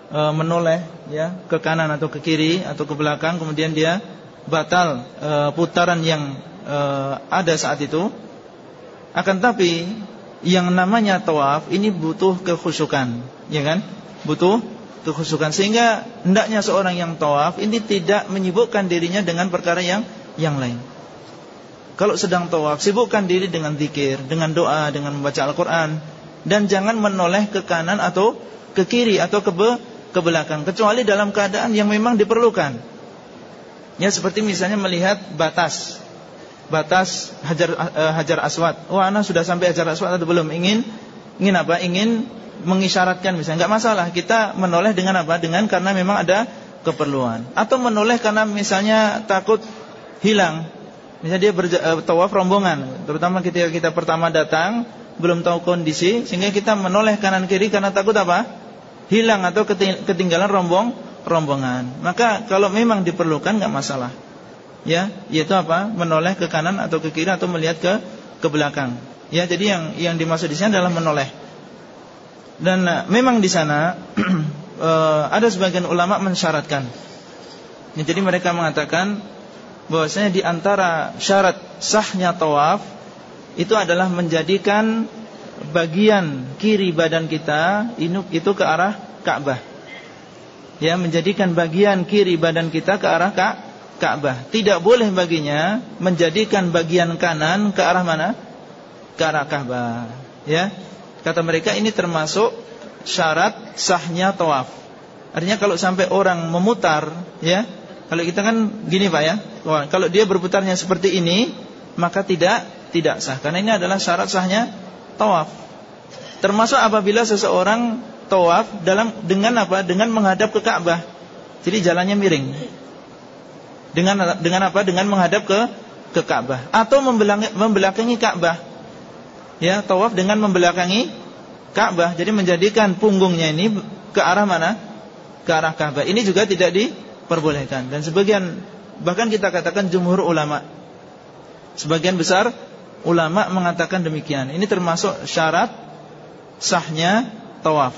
e, menoleh ya ke kanan atau ke kiri atau ke belakang kemudian dia batal e, putaran yang e, ada saat itu. Akan tapi yang namanya tawaf ini butuh kekhusyukan, ya kan? Butuh kekhusukan sehingga hendaknya seorang yang tawaf ini tidak menyibukkan dirinya dengan perkara yang yang lain. Kalau sedang tawaf, sibukkan diri dengan zikir, dengan doa, dengan membaca Al-Qur'an dan jangan menoleh ke kanan atau ke kiri atau ke be, ke belakang kecuali dalam keadaan yang memang diperlukan. Ya seperti misalnya melihat batas batas hajar uh, hajar aswad. Wah, oh, anak sudah sampai hajar aswad atau belum? Ingin ingin apa? Ingin mengisyaratkan misalnya nggak masalah kita menoleh dengan apa? Dengan karena memang ada keperluan. Atau menoleh karena misalnya takut hilang. Misalnya dia bertawaf eh, rombongan terutama ketika kita pertama datang belum tahu kondisi sehingga kita menoleh kanan kiri karena takut apa? Hilang atau ketinggalan rombong rombongan. Maka kalau memang diperlukan nggak masalah. Ya yaitu apa? Menoleh ke kanan atau ke kiri atau melihat ke ke belakang. Ya jadi yang yang dimaksud di sini adalah menoleh dan uh, memang di sana uh, [CLEARS THROAT] ada sebagian ulama mensyaratkan. Ya, jadi mereka mengatakan bahwasanya di antara syarat sahnya tawaf itu adalah menjadikan bagian kiri badan kita itu ke arah Ka'bah. Ya, menjadikan bagian kiri badan kita ke arah Ka'bah. Tidak boleh baginya menjadikan bagian kanan ke arah mana? Ke arah Ka'bah. Ya. Kata mereka ini termasuk syarat sahnya tawaf. Artinya kalau sampai orang memutar, ya, kalau kita kan gini pak ya, kalau dia berputarnya seperti ini, maka tidak tidak sah. Karena ini adalah syarat sahnya tawaf. Termasuk apabila seseorang tawaf dalam dengan apa? Dengan menghadap ke Ka'bah. Jadi jalannya miring. Dengan dengan apa? Dengan menghadap ke ke Ka'bah atau membelakangi Ka'bah ya tawaf dengan membelakangi Ka'bah. Jadi menjadikan punggungnya ini ke arah mana? Ke arah Ka'bah. Ini juga tidak diperbolehkan. Dan sebagian bahkan kita katakan jumhur ulama. Sebagian besar ulama mengatakan demikian. Ini termasuk syarat sahnya tawaf.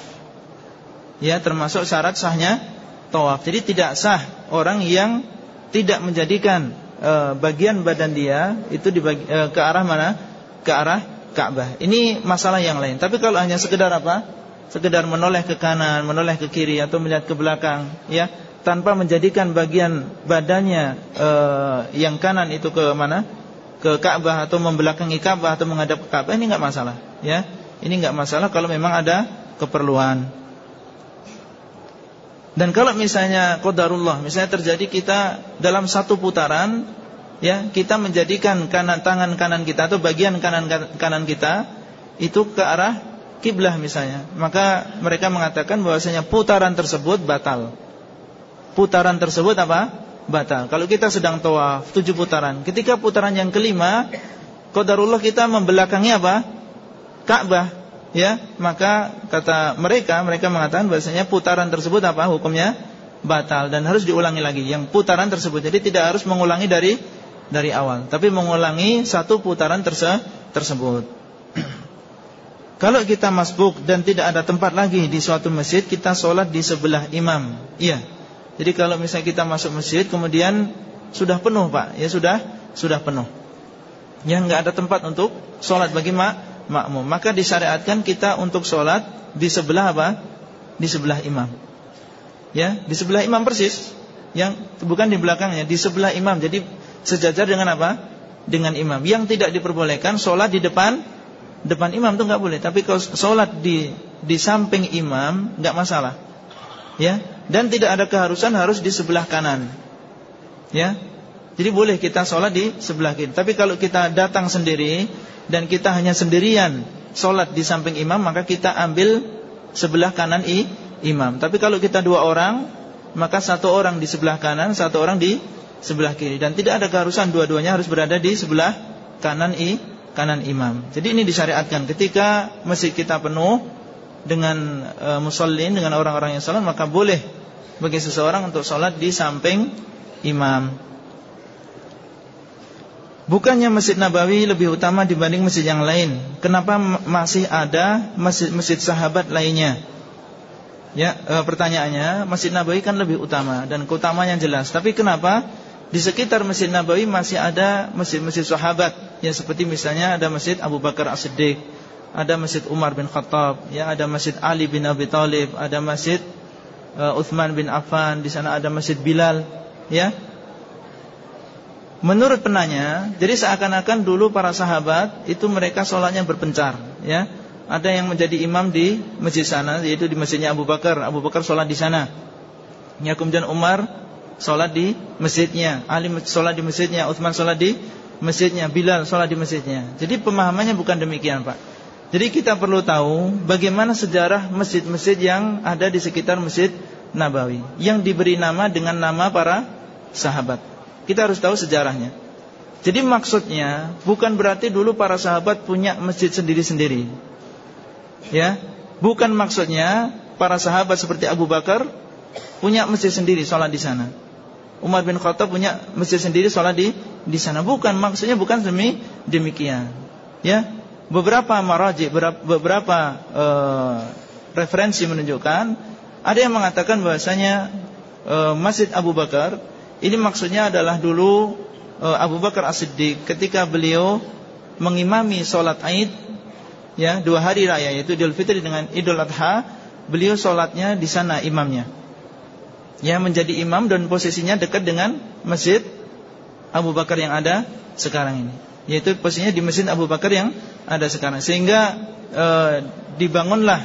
Ya, termasuk syarat sahnya tawaf. Jadi tidak sah orang yang tidak menjadikan e, bagian badan dia itu dibagi, e, ke arah mana? Ke arah Ka'bah. Ini masalah yang lain. Tapi kalau hanya sekedar apa? Sekedar menoleh ke kanan, menoleh ke kiri atau melihat ke belakang, ya, tanpa menjadikan bagian badannya eh, yang kanan itu ke mana? Ke Ka'bah atau membelakangi Ka'bah atau menghadap ke Ka'bah ini enggak masalah, ya. Ini enggak masalah kalau memang ada keperluan. Dan kalau misalnya qadarullah, misalnya terjadi kita dalam satu putaran ya kita menjadikan kanan tangan kanan kita atau bagian kanan kanan kita itu ke arah kiblah misalnya. Maka mereka mengatakan bahwasanya putaran tersebut batal. Putaran tersebut apa? Batal. Kalau kita sedang tawaf tujuh putaran. Ketika putaran yang kelima qadarullah kita membelakangi apa? Ka'bah. Ya, maka kata mereka, mereka mengatakan bahasanya putaran tersebut apa? Hukumnya? batal. Dan harus diulangi lagi. Yang putaran tersebut. Jadi tidak harus mengulangi dari dari awal, tapi mengulangi satu putaran terse tersebut. [CLEARS THROAT] Kalau kita masbuk dan tidak ada tempat lagi di suatu masjid, kita sholat di sebelah imam. Iya. Jadi kalau misalnya kita masuk masjid, kemudian sudah penuh pak, ya sudah sudah penuh. Yang nggak ada tempat untuk sholat bagi mak makmum, maka disyariatkan kita untuk sholat di sebelah apa? Di sebelah imam. Ya, di sebelah imam persis. Yang bukan di belakangnya, di sebelah imam. Jadi sejajar dengan apa? Dengan imam. Yang tidak diperbolehkan sholat di depan depan imam itu nggak boleh. Tapi kalau sholat di di samping imam nggak masalah, ya. Dan tidak ada keharusan harus di sebelah kanan, ya. Jadi boleh kita sholat di sebelah kiri. Tapi kalau kita datang sendiri dan kita hanya sendirian sholat di samping imam, maka kita ambil sebelah kanan i, imam. Tapi kalau kita dua orang, maka satu orang di sebelah kanan, satu orang di sebelah kiri. Dan tidak ada keharusan dua-duanya harus berada di sebelah kanan i, kanan imam. Jadi ini disyariatkan ketika masjid kita penuh dengan e, musallin dengan orang-orang yang salat maka boleh bagi seseorang untuk sholat di samping imam. Bukannya Masjid Nabawi lebih utama dibanding masjid yang lain? Kenapa masih ada masjid-masjid sahabat lainnya? Ya, e, pertanyaannya, Masjid Nabawi kan lebih utama dan keutamanya jelas. Tapi kenapa di sekitar Masjid Nabawi masih ada masjid-masjid sahabat ya seperti misalnya ada Masjid Abu Bakar As-Siddiq, ada Masjid Umar bin Khattab, ya ada Masjid Ali bin Abi Thalib, ada Masjid uh, Uthman bin Affan, di sana ada Masjid Bilal, ya. Menurut penanya, jadi seakan-akan dulu para sahabat itu mereka sholatnya berpencar, ya. Ada yang menjadi imam di masjid sana, yaitu di masjidnya Abu Bakar. Abu Bakar sholat di sana. Ya kemudian Umar sholat di masjidnya, Ali sholat di masjidnya, Uthman sholat di masjidnya, Bilal sholat di masjidnya. Jadi pemahamannya bukan demikian Pak. Jadi kita perlu tahu bagaimana sejarah masjid-masjid yang ada di sekitar masjid Nabawi yang diberi nama dengan nama para sahabat. Kita harus tahu sejarahnya. Jadi maksudnya bukan berarti dulu para sahabat punya masjid sendiri-sendiri. Ya, bukan maksudnya para sahabat seperti Abu Bakar punya masjid sendiri sholat di sana. Umar bin Khattab punya masjid sendiri sholat di di sana. Bukan maksudnya bukan demi demikian. Ya, beberapa maraji, beberapa uh, referensi menunjukkan ada yang mengatakan bahwasanya uh, Masjid Abu Bakar ini maksudnya adalah dulu uh, Abu Bakar As-Siddiq ketika beliau mengimami sholat Aid ya dua hari raya yaitu Idul Fitri dengan Idul Adha beliau sholatnya di sana imamnya yang menjadi imam dan posisinya dekat dengan masjid Abu Bakar yang ada sekarang ini. Yaitu posisinya di masjid Abu Bakar yang ada sekarang. Sehingga e, dibangunlah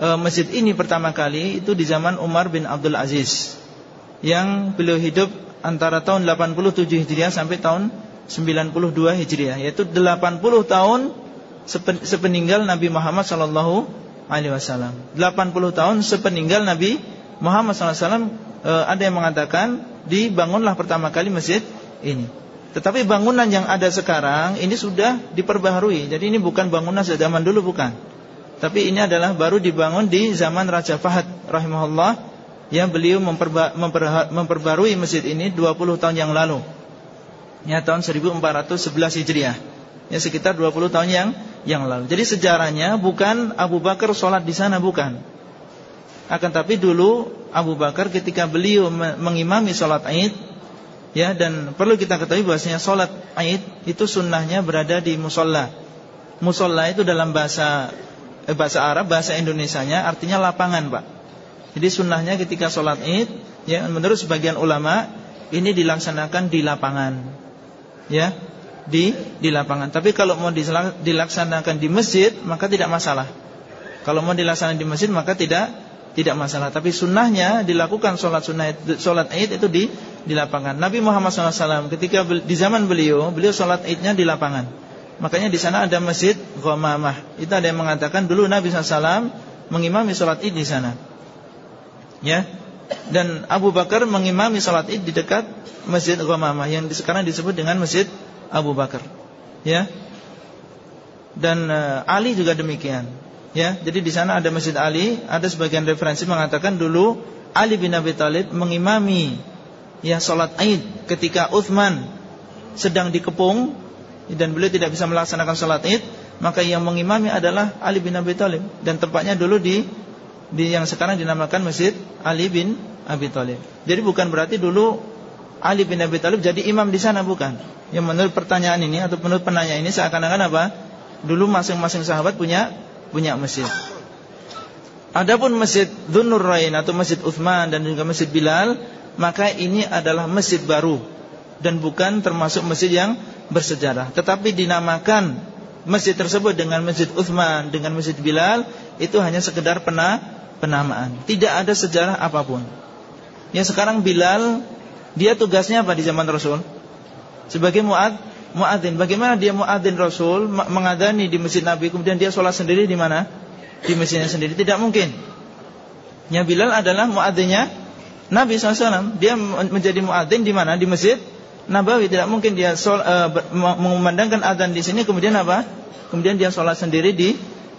e, masjid ini pertama kali itu di zaman Umar bin Abdul Aziz. Yang beliau hidup antara tahun 87 Hijriah sampai tahun 92 Hijriah. Yaitu 80 tahun sepeninggal Nabi Muhammad wasallam. 80 tahun sepeninggal Nabi Muhammad SAW e, ada yang mengatakan dibangunlah pertama kali masjid ini. Tetapi bangunan yang ada sekarang ini sudah diperbaharui. Jadi ini bukan bangunan zaman dulu bukan. Tapi ini adalah baru dibangun di zaman Raja Fahad rahimahullah yang beliau memperba, memper, memperbarui masjid ini 20 tahun yang lalu. Ya tahun 1411 Hijriah. Ya sekitar 20 tahun yang yang lalu. Jadi sejarahnya bukan Abu Bakar sholat di sana bukan. Akan tapi dulu Abu Bakar ketika beliau mengimami sholat Aid ya dan perlu kita ketahui bahwasanya sholat Aid itu sunnahnya berada di musola. Musola itu dalam bahasa eh, bahasa Arab, bahasa Indonesianya artinya lapangan, Pak. Jadi sunnahnya ketika sholat Aid ya menurut sebagian ulama ini dilaksanakan di lapangan. Ya, di di lapangan. Tapi kalau mau dilaksanakan di masjid maka tidak masalah. Kalau mau dilaksanakan di masjid maka tidak tidak masalah. Tapi sunnahnya dilakukan sholat sunnah sholat id itu di di lapangan. Nabi Muhammad SAW ketika di zaman beliau, beliau sholat idnya di lapangan. Makanya di sana ada masjid Ghamamah. Itu ada yang mengatakan dulu Nabi SAW mengimami sholat id di sana. Ya, dan Abu Bakar mengimami sholat id di dekat masjid Ghamamah yang sekarang disebut dengan masjid Abu Bakar. Ya, dan uh, Ali juga demikian. Ya, jadi di sana ada Masjid Ali, ada sebagian referensi mengatakan dulu Ali bin Abi Thalib mengimami ya salat Id ketika Uthman sedang dikepung dan beliau tidak bisa melaksanakan salat Id, maka yang mengimami adalah Ali bin Abi Thalib dan tempatnya dulu di di yang sekarang dinamakan Masjid Ali bin Abi Thalib. Jadi bukan berarti dulu Ali bin Abi Thalib jadi imam di sana bukan. Yang menurut pertanyaan ini atau menurut penanya ini seakan-akan apa? Dulu masing-masing sahabat punya punya masjid. Adapun masjid Dhunnur Rain atau masjid Uthman dan juga masjid Bilal, maka ini adalah masjid baru dan bukan termasuk masjid yang bersejarah. Tetapi dinamakan masjid tersebut dengan masjid Uthman, dengan masjid Bilal, itu hanya sekedar pena, penamaan. Tidak ada sejarah apa pun. Yang sekarang Bilal, dia tugasnya apa di zaman Rasul? Sebagai muad, muadzin. Bagaimana dia muadzin Rasul mengadani di masjid Nabi, kemudian dia sholat sendiri di mana? di masjidnya sendiri tidak mungkin. Ya Bilal adalah muadzinnya Nabi SAW. Dia menjadi muadzin di mana? Di masjid Nabawi. Tidak mungkin dia sol, uh, mengumandangkan adzan di sini kemudian apa? Kemudian dia sholat sendiri di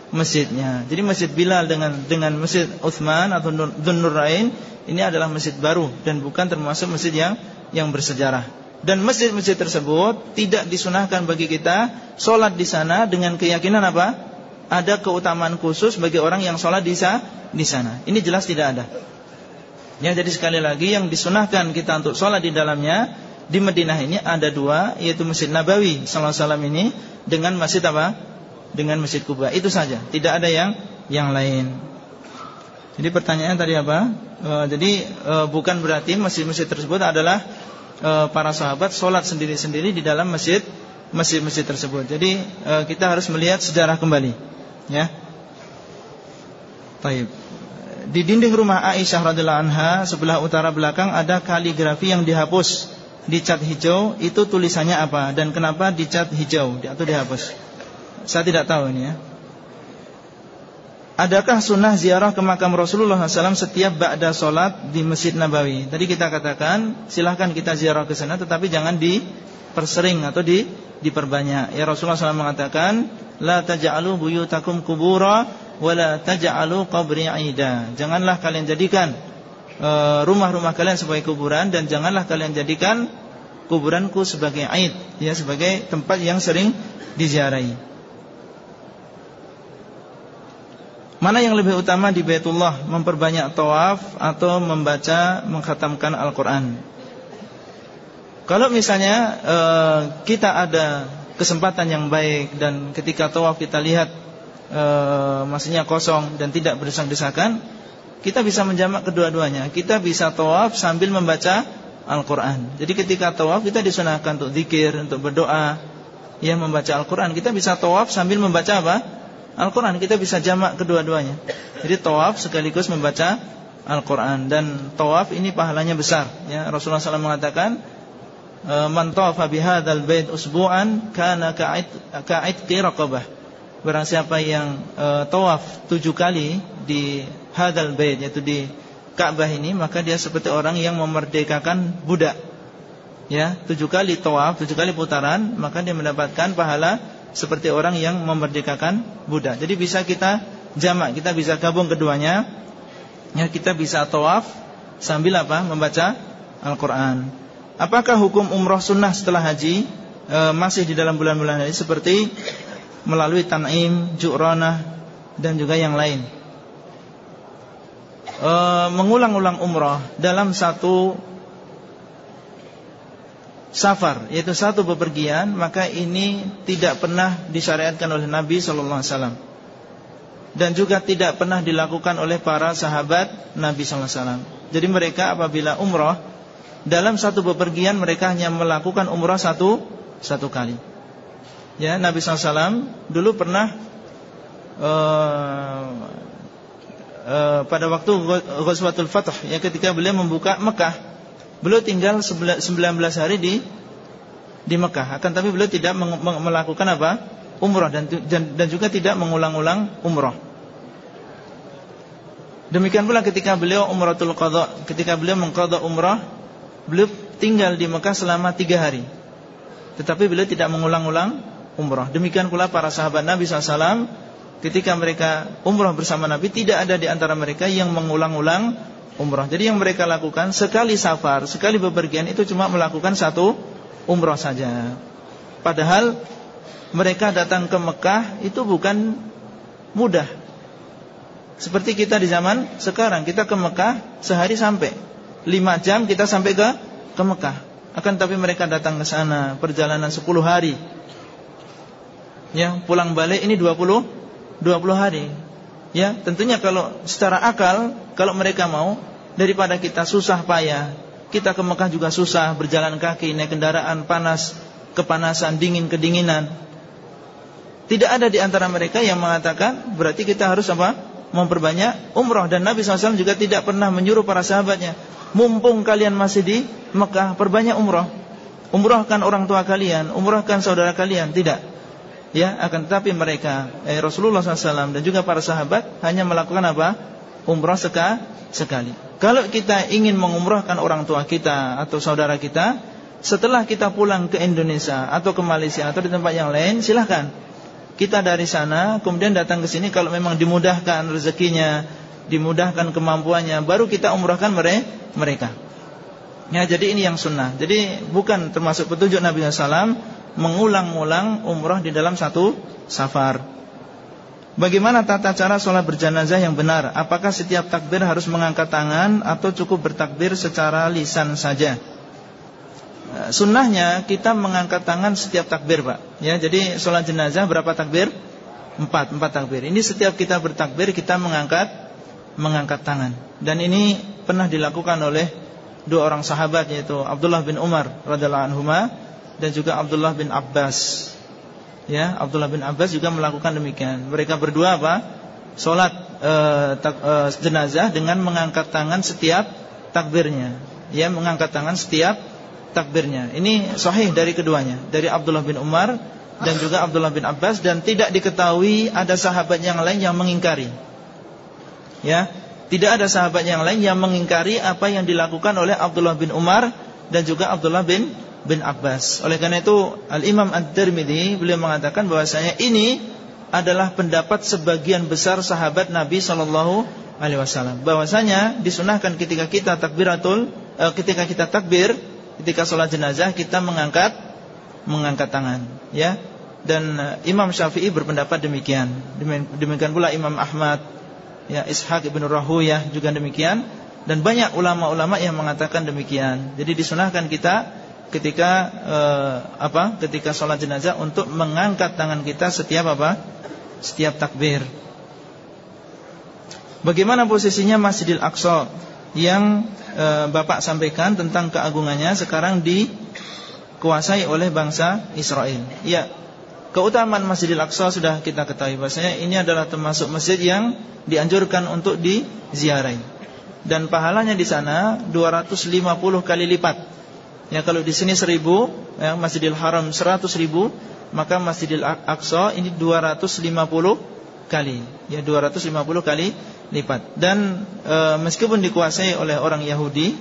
masjidnya. Jadi masjid Bilal dengan dengan masjid Uthman atau Nurain ini adalah masjid baru dan bukan termasuk masjid yang yang bersejarah. Dan masjid-masjid tersebut tidak disunahkan bagi kita sholat di sana dengan keyakinan apa? ada keutamaan khusus bagi orang yang sholat di sana. Ini jelas tidak ada. Ya, jadi sekali lagi yang disunahkan kita untuk sholat di dalamnya di Madinah ini ada dua, yaitu Masjid Nabawi Sallallahu Alaihi ini dengan masjid apa? Dengan Masjid Kuba. Itu saja, tidak ada yang yang lain. Jadi pertanyaan tadi apa? E, jadi e, bukan berarti masjid-masjid tersebut adalah e, para sahabat sholat sendiri-sendiri di dalam masjid masjid-masjid tersebut. Jadi e, kita harus melihat sejarah kembali. Ya. Taib. Di dinding rumah Aisyah radhiallahu anha sebelah utara belakang ada kaligrafi yang dihapus dicat hijau. Itu tulisannya apa dan kenapa dicat hijau atau dihapus? Saya tidak tahu ini ya. Adakah sunnah ziarah ke makam Rasulullah SAW setiap ba'da solat di Masjid Nabawi? Tadi kita katakan silahkan kita ziarah ke sana, tetapi jangan dipersering atau di, diperbanyak. Ya Rasulullah SAW mengatakan, la taj'alu buyutakum kubura wa la taj'alu qabri 'ida. Janganlah kalian jadikan eh, rumah-rumah kalian sebagai kuburan dan janganlah kalian jadikan kuburanku sebagai aid, ya sebagai tempat yang sering diziarahi. Mana yang lebih utama di Baitullah Memperbanyak tawaf atau membaca Mengkhatamkan Al-Quran Kalau misalnya uh, Kita ada kesempatan yang baik dan ketika tawaf kita lihat e, maksudnya kosong dan tidak berdesak-desakan, kita bisa menjamak kedua-duanya. Kita bisa tawaf sambil membaca Al-Qur'an. Jadi ketika tawaf kita disunahkan untuk zikir, untuk berdoa, ya membaca Al-Qur'an. Kita bisa tawaf sambil membaca apa? Al-Qur'an. Kita bisa jamak kedua-duanya. Jadi tawaf sekaligus membaca Al-Qur'an dan tawaf ini pahalanya besar ya. Rasulullah SAW mengatakan Eh, man tawafa bihadzal bait usbu'an kana ka'id ka'idqi raqabah. Barang siapa yang uh, tawaf tujuh kali di hadzal bait yaitu di Ka'bah ini maka dia seperti orang yang memerdekakan budak. Ya, tujuh kali tawaf, tujuh kali putaran, maka dia mendapatkan pahala seperti orang yang memerdekakan budak. Jadi bisa kita jamak, kita bisa gabung keduanya. Ya, kita bisa tawaf sambil apa? Membaca Al-Qur'an. Apakah hukum umroh sunnah setelah haji e, masih di dalam bulan-bulan haji seperti melalui tan'im, ju'ranah dan juga yang lain? E, mengulang-ulang umroh dalam satu safar yaitu satu bepergian maka ini tidak pernah disyariatkan oleh Nabi sallallahu alaihi wasallam dan juga tidak pernah dilakukan oleh para sahabat Nabi sallallahu alaihi wasallam. Jadi mereka apabila umroh dalam satu bepergian mereka hanya melakukan umrah satu satu kali. Ya, Nabi SAW dulu pernah uh, uh, pada waktu Ghazwatul Fath ya ketika beliau membuka Mekah, beliau tinggal 19 hari di di Mekah. Akan tapi beliau tidak melakukan apa? umrah dan, dan dan juga tidak mengulang-ulang umrah. Demikian pula ketika beliau umratul qadha, ketika beliau mengqadha umrah Beliau tinggal di Mekah selama tiga hari Tetapi beliau tidak mengulang-ulang umrah Demikian pula para sahabat Nabi SAW ketika mereka umrah bersama Nabi tidak ada di antara mereka yang mengulang-ulang umrah. Jadi yang mereka lakukan sekali safar, sekali bepergian itu cuma melakukan satu umrah saja. Padahal mereka datang ke Mekah itu bukan mudah. Seperti kita di zaman sekarang, kita ke Mekah sehari sampai. lima jam kita sampai ke ke Mekah. Akan tapi mereka datang ke sana perjalanan 10 hari. Ya, pulang balik ini 20 20 hari. Ya, tentunya kalau secara akal kalau mereka mau daripada kita susah payah, kita ke Mekah juga susah berjalan kaki, naik kendaraan panas, kepanasan, dingin, kedinginan. Tidak ada di antara mereka yang mengatakan berarti kita harus apa? Memperbanyak umrah dan Nabi SAW juga tidak pernah menyuruh para sahabatnya, mumpung kalian masih di Mekah, perbanyak umrah. Umrahkan orang tua kalian, umrahkan saudara kalian, tidak ya akan tetapi mereka eh, Rasulullah SAW dan juga para sahabat hanya melakukan apa? Umrah seka, sekali. Kalau kita ingin mengumrahkan orang tua kita atau saudara kita setelah kita pulang ke Indonesia atau ke Malaysia atau di tempat yang lain silahkan. Kita dari sana kemudian datang ke sini kalau memang dimudahkan rezekinya dimudahkan kemampuannya baru kita umrahkan mereka. Ya jadi ini yang sunnah. Jadi bukan termasuk petunjuk Nabi SAW mengulang-ulang umrah di dalam satu safar. Bagaimana tata cara sholat berjanazah yang benar? Apakah setiap takbir harus mengangkat tangan atau cukup bertakbir secara lisan saja? Eh, sunnahnya kita mengangkat tangan setiap takbir, Pak. Ya, jadi sholat jenazah berapa takbir? Empat, empat takbir. Ini setiap kita bertakbir kita mengangkat mengangkat tangan. Dan ini pernah dilakukan oleh dua orang sahabat yaitu Abdullah bin Umar radhiallahu anhu dan juga Abdullah bin Abbas. Ya, Abdullah bin Abbas juga melakukan demikian. Mereka berdua apa? Salat e, e, jenazah dengan mengangkat tangan setiap takbirnya. Ya, mengangkat tangan setiap takbirnya. Ini sahih dari keduanya, dari Abdullah bin Umar dan juga Abdullah bin Abbas dan tidak diketahui ada sahabat yang lain yang mengingkari. Ya, tidak ada sahabat yang lain yang mengingkari apa yang dilakukan oleh Abdullah bin Umar dan juga Abdullah bin bin Abbas. Oleh karena itu Al-Imam Ad-Tirmidzi beliau mengatakan bahwasanya ini adalah pendapat sebagian besar sahabat Nabi sallallahu alaihi wasallam. Bahwasanya disunahkan ketika kita takbiratul eh, ketika kita takbir, ketika sholat jenazah kita mengangkat mengangkat tangan, ya. Dan eh, Imam Syafi'i berpendapat demikian. Demikian pula Imam Ahmad, ya Ishaq ibn Rahuyah juga demikian dan banyak ulama-ulama yang mengatakan demikian. Jadi disunahkan kita ketika eh, apa? Ketika sholat jenazah untuk mengangkat tangan kita setiap apa? Setiap takbir. Bagaimana posisinya Masjidil Aqsa yang eh, Bapak sampaikan tentang keagungannya sekarang dikuasai oleh bangsa Israel? Ya, keutamaan Masjidil Aqsa sudah kita ketahui bahwasanya ini adalah termasuk masjid yang dianjurkan untuk diziarahi. Dan pahalanya di sana 250 kali lipat Ya kalau di sini seribu, ya, Masjidil Haram seratus ribu, maka Masjidil Aqsa ini 250 kali, ya 250 kali lipat. Dan e, meskipun dikuasai oleh orang Yahudi,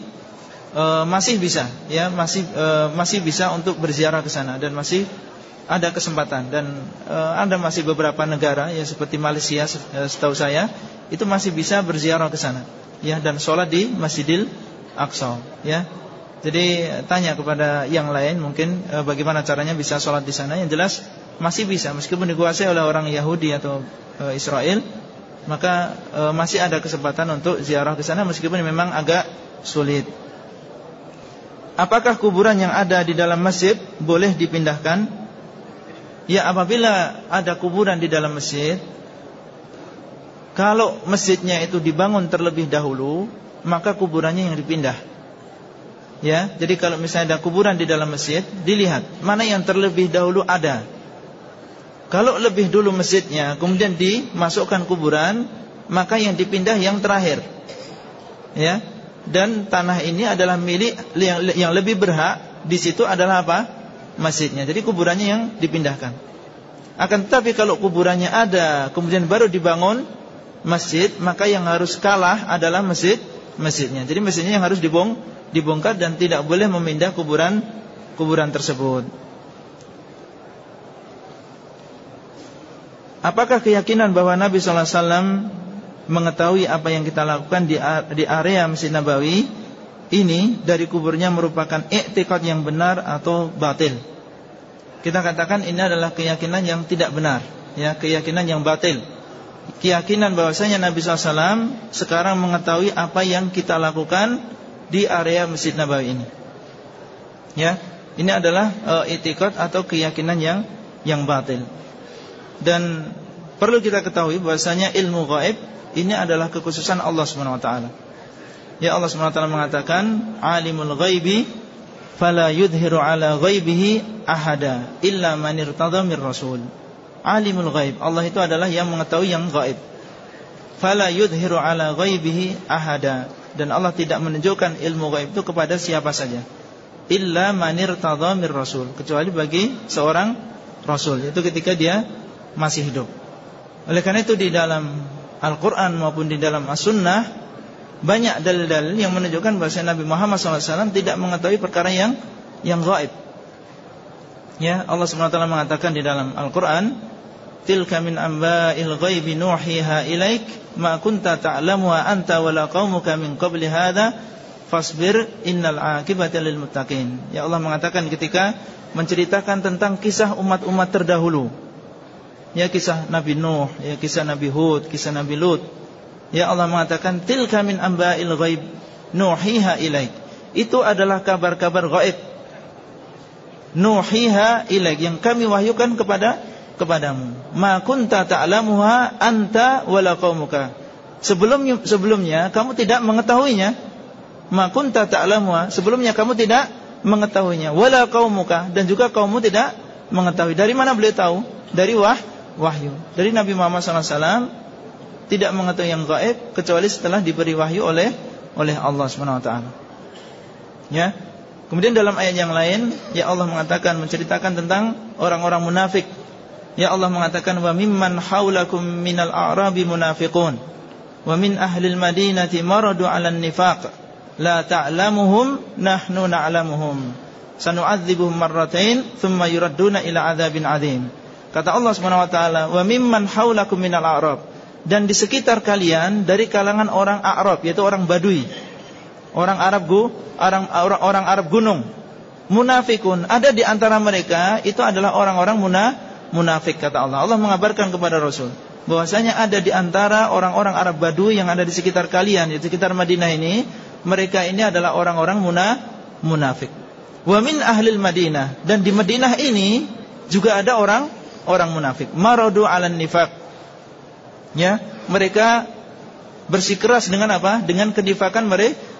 e, masih bisa, ya masih e, masih bisa untuk berziarah ke sana dan masih ada kesempatan. Dan e, ada masih beberapa negara ya seperti Malaysia setahu saya itu masih bisa berziarah ke sana. Ya dan sholat di Masjidil Aqsa ya jadi tanya kepada yang lain mungkin e, bagaimana caranya bisa sholat di sana. Yang jelas masih bisa meskipun dikuasai oleh orang Yahudi atau e, Israel, maka e, masih ada kesempatan untuk ziarah ke sana meskipun memang agak sulit. Apakah kuburan yang ada di dalam masjid boleh dipindahkan? Ya apabila ada kuburan di dalam masjid, kalau masjidnya itu dibangun terlebih dahulu, maka kuburannya yang dipindah. Ya, jadi kalau misalnya ada kuburan di dalam masjid, dilihat mana yang terlebih dahulu ada. Kalau lebih dulu masjidnya, kemudian dimasukkan kuburan, maka yang dipindah yang terakhir. Ya, dan tanah ini adalah milik yang, yang lebih berhak di situ adalah apa? Masjidnya. Jadi kuburannya yang dipindahkan. Akan tetapi kalau kuburannya ada, kemudian baru dibangun masjid, maka yang harus kalah adalah masjid masjidnya. Jadi masjidnya yang harus dibong dibongkar dan tidak boleh memindah kuburan kuburan tersebut. Apakah keyakinan bahwa Nabi sallallahu alaihi wasallam mengetahui apa yang kita lakukan di di area Masjid Nabawi ini dari kuburnya merupakan iktikad yang benar atau batil? Kita katakan ini adalah keyakinan yang tidak benar, ya, keyakinan yang batil. Keyakinan bahwasanya Nabi SAW sekarang mengetahui apa yang kita lakukan di area Masjid Nabawi ini. Ya, ini adalah uh, itikad atau keyakinan yang yang batil. Dan perlu kita ketahui bahwasanya ilmu gaib ini adalah kekhususan Allah Subhanahu wa taala. Ya Allah Subhanahu wa taala mengatakan, "Alimul ghaibi fala yudhiru ala ghaibihi ahada illa man irtada rasul." Alimul ghaib. Allah itu adalah yang mengetahui yang gaib. Fala yudhiru ala ghaibihi ahada dan Allah tidak menunjukkan ilmu gaib itu kepada siapa saja. Illa manir mir rasul. Kecuali bagi seorang rasul. Itu ketika dia masih hidup. Oleh karena itu di dalam Al-Quran maupun di dalam As-Sunnah banyak dalil-dalil yang menunjukkan bahwa Nabi Muhammad SAW tidak mengetahui perkara yang yang gaib ya Allah SWT mengatakan di dalam Al-Quran tilka min amba'il ghaibi nuhiha ilaik ma kunta ta'lamuha anta wala qaumuka min qabli hadha fasbir innal akibata lil muttaqin. Ya Allah mengatakan ketika menceritakan tentang kisah umat-umat terdahulu. Ya kisah Nabi Nuh, ya kisah Nabi Hud, kisah Nabi Lut. Ya Allah mengatakan tilka min amba'il ghaib nuhiha ilaik. Itu adalah kabar-kabar gaib. Nuhiha ilaik yang kami wahyukan kepada kepadamu. Ma kunta ta'lamuha anta wala qaumuka. Sebelumnya sebelumnya kamu tidak mengetahuinya. Ma kunta ta'lamuha sebelumnya kamu tidak mengetahuinya. Wala qaumuka dan juga kaummu tidak mengetahui. Dari mana beliau tahu? Dari wah wahyu. Dari Nabi Muhammad SAW tidak mengetahui yang gaib kecuali setelah diberi wahyu oleh oleh Allah Subhanahu wa taala. Ya. Kemudian dalam ayat yang lain ya Allah mengatakan menceritakan tentang orang-orang munafik ya Allah mengatakan wa mimman haulakum minal a'rabi munafiqun wa min ahli al-madinati maradu 'alan nifaq la ta'lamuhum nahnu na'lamuhum. Sanu'adzibuhum marratain thumma yuradduna ila adzabin adzim. Kata Allah Subhanahu wa taala wa mimman haulakum minal a'rab. Dan di sekitar kalian dari kalangan orang Arab yaitu orang Badui orang Arab gu orang orang, orang Arab gunung munafikun ada di antara mereka itu adalah orang-orang muna, munafik kata Allah Allah mengabarkan kepada Rasul bahwasanya ada di antara orang-orang Arab Badui yang ada di sekitar kalian di sekitar Madinah ini mereka ini adalah orang-orang muna, munafik. Wa min ahlil Madinah dan di Madinah ini juga ada orang orang munafik. Maradu 'alan nifaq. Ya, mereka bersikeras dengan apa? Dengan kenifakan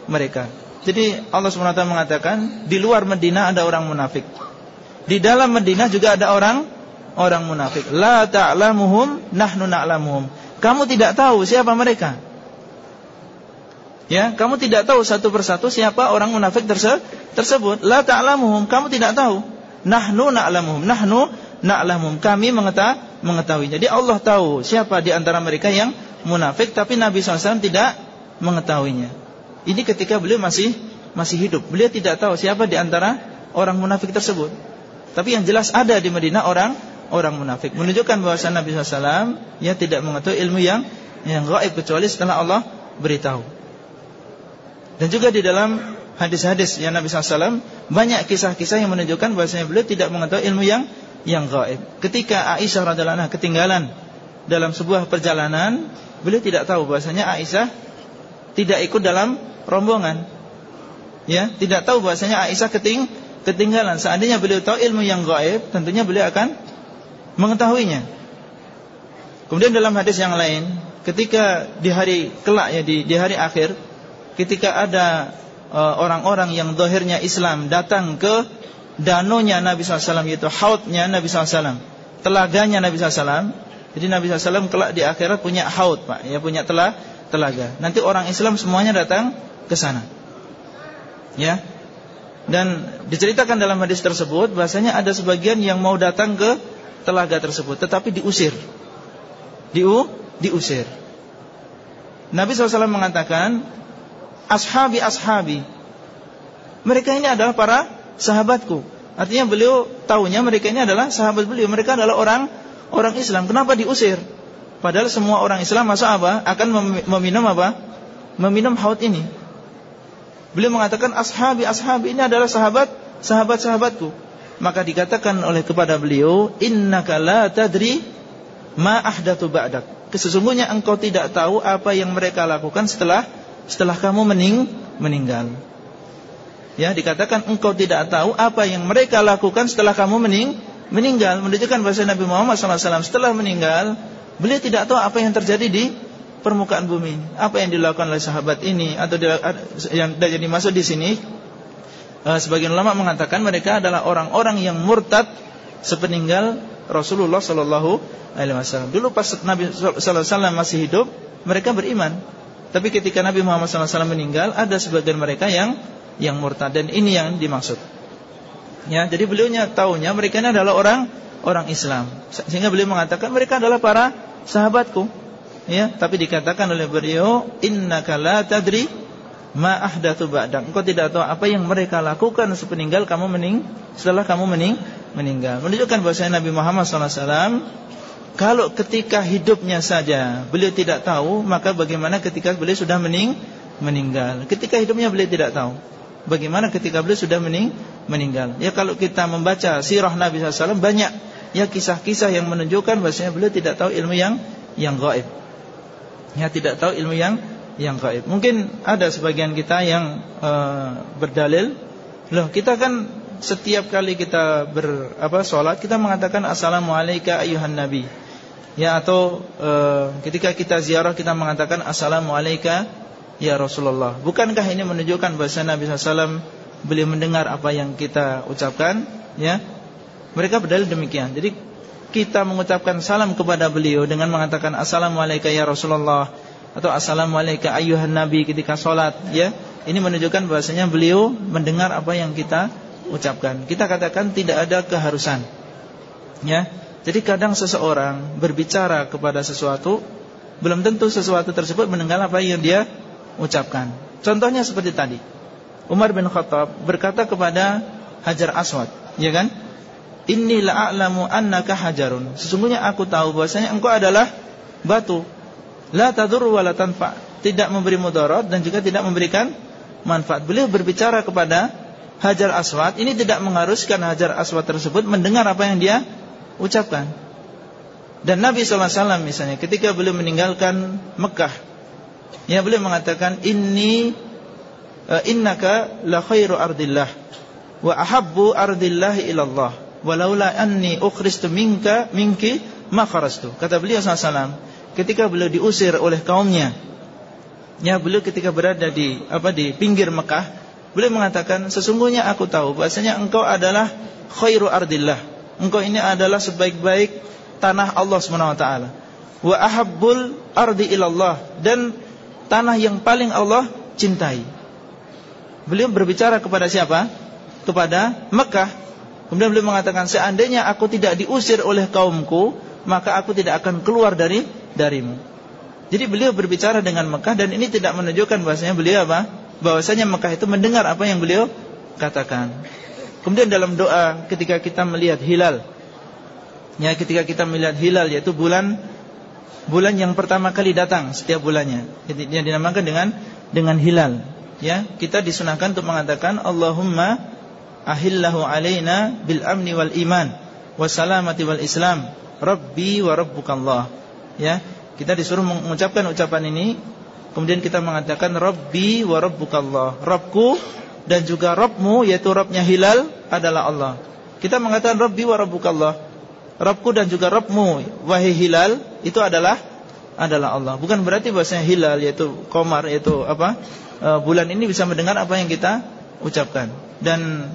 mereka. Jadi Allah SWT mengatakan di luar Madinah ada orang munafik. Di dalam Madinah juga ada orang orang munafik. La ta'lamuhum nahnu na'lamuhum. Kamu tidak tahu siapa mereka. Ya, kamu tidak tahu satu persatu siapa orang munafik terse tersebut. La ta'lamuhum, kamu tidak tahu. Nahnu na'lamuhum. Nahnu na'lamuhum. Kami mengetahui, mengetahui. Jadi Allah tahu siapa di antara mereka yang munafik tapi Nabi SAW tidak mengetahuinya. Ini ketika beliau masih masih hidup. Beliau tidak tahu siapa di antara orang munafik tersebut. Tapi yang jelas ada di Madinah orang orang munafik. Menunjukkan bahwa Nabi SAW ya tidak mengetahui ilmu yang yang gaib kecuali setelah Allah beritahu. Dan juga di dalam hadis-hadis yang Nabi SAW banyak kisah-kisah yang menunjukkan bahwasanya beliau tidak mengetahui ilmu yang yang gaib. Ketika Aisyah radhiallahu anha ketinggalan dalam sebuah perjalanan, beliau tidak tahu bahwasanya Aisyah tidak ikut dalam rombongan. Ya, tidak tahu bahwasanya Aisyah keting ketinggalan. Seandainya beliau tahu ilmu yang gaib, tentunya beliau akan mengetahuinya. Kemudian dalam hadis yang lain, ketika di hari kelak ya di, di hari akhir ketika ada e, orang-orang yang dohirnya Islam datang ke danonya Nabi SAW yaitu hautnya Nabi SAW telaganya Nabi SAW jadi Nabi SAW kelak di akhirat punya haut pak. Ya punya telah telaga. Nanti orang Islam semuanya datang ke sana. Ya. Dan diceritakan dalam hadis tersebut bahasanya ada sebagian yang mau datang ke telaga tersebut tetapi diusir diu diusir Nabi SAW mengatakan ashabi ashabi. Mereka ini adalah para sahabatku. Artinya beliau tahunya mereka ini adalah sahabat beliau. Mereka adalah orang orang Islam. Kenapa diusir? Padahal semua orang Islam masa apa? Akan meminum apa? Meminum haud ini. Beliau mengatakan ashabi ashabi ini adalah sahabat sahabat sahabatku. Maka dikatakan oleh kepada beliau, innaka la tadri ma ahdatu ba'dak. Sesungguhnya engkau tidak tahu apa yang mereka lakukan setelah setelah kamu mening meninggal. Ya, dikatakan engkau tidak tahu apa yang mereka lakukan setelah kamu mening meninggal. Menunjukkan bahasa Nabi Muhammad SAW setelah meninggal, beliau tidak tahu apa yang terjadi di permukaan bumi. Apa yang dilakukan oleh sahabat ini atau yang jadi masuk di sini. Eh, sebagian ulama mengatakan mereka adalah orang-orang yang murtad sepeninggal Rasulullah Sallallahu Alaihi Wasallam. Dulu pas Nabi Sallallahu Alaihi Wasallam masih hidup, mereka beriman. Tapi ketika Nabi Muhammad SAW meninggal, ada sebagian mereka yang yang murtad dan ini yang dimaksud. Ya, jadi beliaunya tahunya mereka ini adalah orang orang Islam. Sehingga beliau mengatakan mereka adalah para sahabatku. Ya, tapi dikatakan oleh beliau innaka la tadri ma ahdatsu ba'dak. Engkau tidak tahu apa yang mereka lakukan sepeninggal kamu mening setelah kamu mening meninggal. Menunjukkan bahwa Nabi Muhammad SAW kalau ketika hidupnya saja beliau tidak tahu, maka bagaimana ketika beliau sudah mening meninggal? Ketika hidupnya beliau tidak tahu. Bagaimana ketika beliau sudah mening meninggal? Ya kalau kita membaca sirah Nabi SAW banyak ya kisah-kisah yang menunjukkan bahwasanya beliau tidak tahu ilmu yang yang gaib. Ya tidak tahu ilmu yang yang gaib. Mungkin ada sebagian kita yang uh, berdalil, loh kita kan setiap kali kita ber apa kita mengatakan assalamualaikum ayuhan nabi. Ya atau uh, ketika kita ziarah kita mengatakan assalamualaikum Ya Rasulullah. Bukankah ini menunjukkan bahasa Nabi SAW Beliau mendengar apa yang kita ucapkan Ya? Mereka berdalil demikian. Jadi kita mengucapkan salam kepada beliau Dengan mengatakan Assalamualaikum ya Rasulullah Atau Assalamualaikum ayuhan Nabi ketika sholat Ya Ini menunjukkan bahasanya beliau mendengar apa yang kita ucapkan Kita katakan tidak ada keharusan Ya Jadi kadang seseorang berbicara kepada sesuatu Belum tentu sesuatu tersebut mendengar apa yang dia ucapkan. Contohnya seperti tadi. Umar bin Khattab berkata kepada Hajar Aswad, ya kan? Inni la'alamu annaka hajarun. Sesungguhnya aku tahu bahwasanya engkau adalah batu. La tadur wa tanfa. Tidak memberi mudarat dan juga tidak memberikan manfaat. Beliau berbicara kepada Hajar Aswad, ini tidak mengharuskan Hajar Aswad tersebut mendengar apa yang dia ucapkan. Dan Nabi SAW misalnya ketika beliau meninggalkan Mekah yang beliau mengatakan inni uh, innaka la khairu ardillah wa ahabbu ardillahi ilallah walaula anni ukhristu minka minki ma kharastu. Kata beliau SAW ketika beliau diusir oleh kaumnya. Ya beliau ketika berada di apa di pinggir Mekah, beliau mengatakan sesungguhnya aku tahu bahasanya engkau adalah khairu ardillah. Engkau ini adalah sebaik-baik tanah Allah Subhanahu wa taala. Wa ahabbul ardi ilallah dan tanah yang paling Allah cintai. Beliau berbicara kepada siapa? Kepada Mekah. Kemudian beliau mengatakan, seandainya aku tidak diusir oleh kaumku, maka aku tidak akan keluar dari darimu. Jadi beliau berbicara dengan Mekah dan ini tidak menunjukkan bahasanya beliau apa? Bahwasanya Mekah itu mendengar apa yang beliau katakan. Kemudian dalam doa ketika kita melihat hilal, ya ketika kita melihat hilal yaitu bulan bulan yang pertama kali datang setiap bulannya. Yang dinamakan dengan dengan hilal. Ya, kita disunahkan untuk mengatakan Allahumma ahillahu alaina bil amni wal iman wasalamati wal islam rabbi wa rabbukallah. Ya, kita disuruh mengucapkan ucapan ini kemudian kita mengatakan rabbi wa rabbukallah. Rabbku dan juga Rabbmu yaitu Rabbnya hilal adalah Allah. Kita mengatakan rabbi wa rabbukallah. Rabbku dan juga Rabbmu wahai hilal itu adalah adalah Allah. Bukan berarti bahwasanya hilal yaitu komar yaitu apa? E, bulan ini bisa mendengar apa yang kita ucapkan. Dan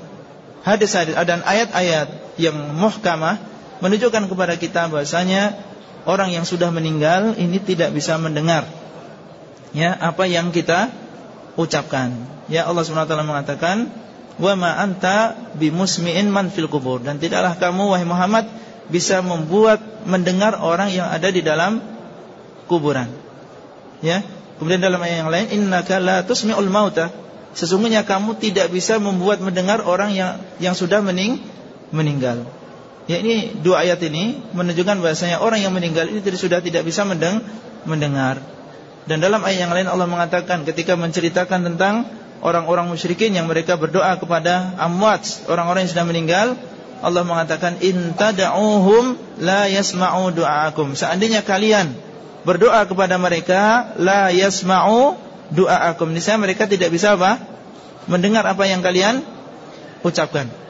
hadis-hadis dan ayat-ayat yang muhkamah menunjukkan kepada kita bahwasanya orang yang sudah meninggal ini tidak bisa mendengar ya apa yang kita ucapkan. Ya Allah Subhanahu wa taala mengatakan, "Wa ma anta bimusmi'in man fil kubur." Dan tidaklah kamu wahai Muhammad bisa membuat mendengar orang yang ada di dalam kuburan. Ya. Kemudian dalam ayat yang lain innaka la tusmi'ul mauta. Sesungguhnya kamu tidak bisa membuat mendengar orang yang yang sudah mening meninggal. Ya ini dua ayat ini menunjukkan bahasanya orang yang meninggal ini sudah tidak bisa mendeng mendengar. Dan dalam ayat yang lain Allah mengatakan ketika menceritakan tentang orang-orang musyrikin yang mereka berdoa kepada amwat, orang-orang yang sudah meninggal, Allah mengatakan in tad'uhum la yasma'u du'aakum. Seandainya kalian berdoa kepada mereka la yasma'u du'aakum. Niscaya mereka tidak bisa apa? Mendengar apa yang kalian ucapkan.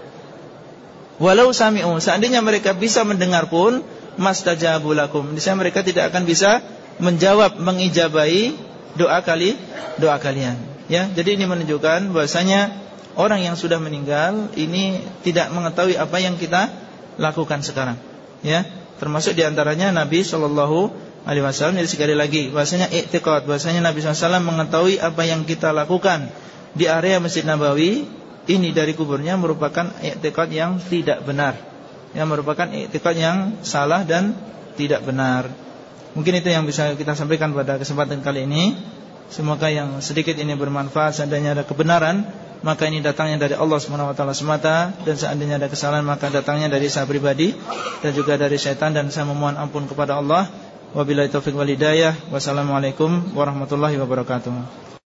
Walau sami'u, seandainya mereka bisa mendengar pun mastajabu lakum. Niscaya mereka tidak akan bisa menjawab mengijabai doa kali doa kalian. Ya, jadi ini menunjukkan bahwasanya orang yang sudah meninggal ini tidak mengetahui apa yang kita lakukan sekarang. Ya, termasuk di antaranya Nabi Shallallahu Alaihi Wasallam. Jadi sekali lagi, bahasanya iktikad, bahasanya Nabi SAW mengetahui apa yang kita lakukan di area Masjid Nabawi ini dari kuburnya merupakan iktikad yang tidak benar, yang merupakan iktikad yang salah dan tidak benar. Mungkin itu yang bisa kita sampaikan pada kesempatan kali ini. Semoga yang sedikit ini bermanfaat. Seandainya ada kebenaran Maka ini datangnya dari Allah SWT semata. Dan seandainya ada kesalahan Maka datangnya dari saya pribadi Dan juga dari syaitan. Dan saya memohon ampun kepada Allah. Wabillahi taufiq walidayah Wassalamualaikum warahmatullahi wabarakatuh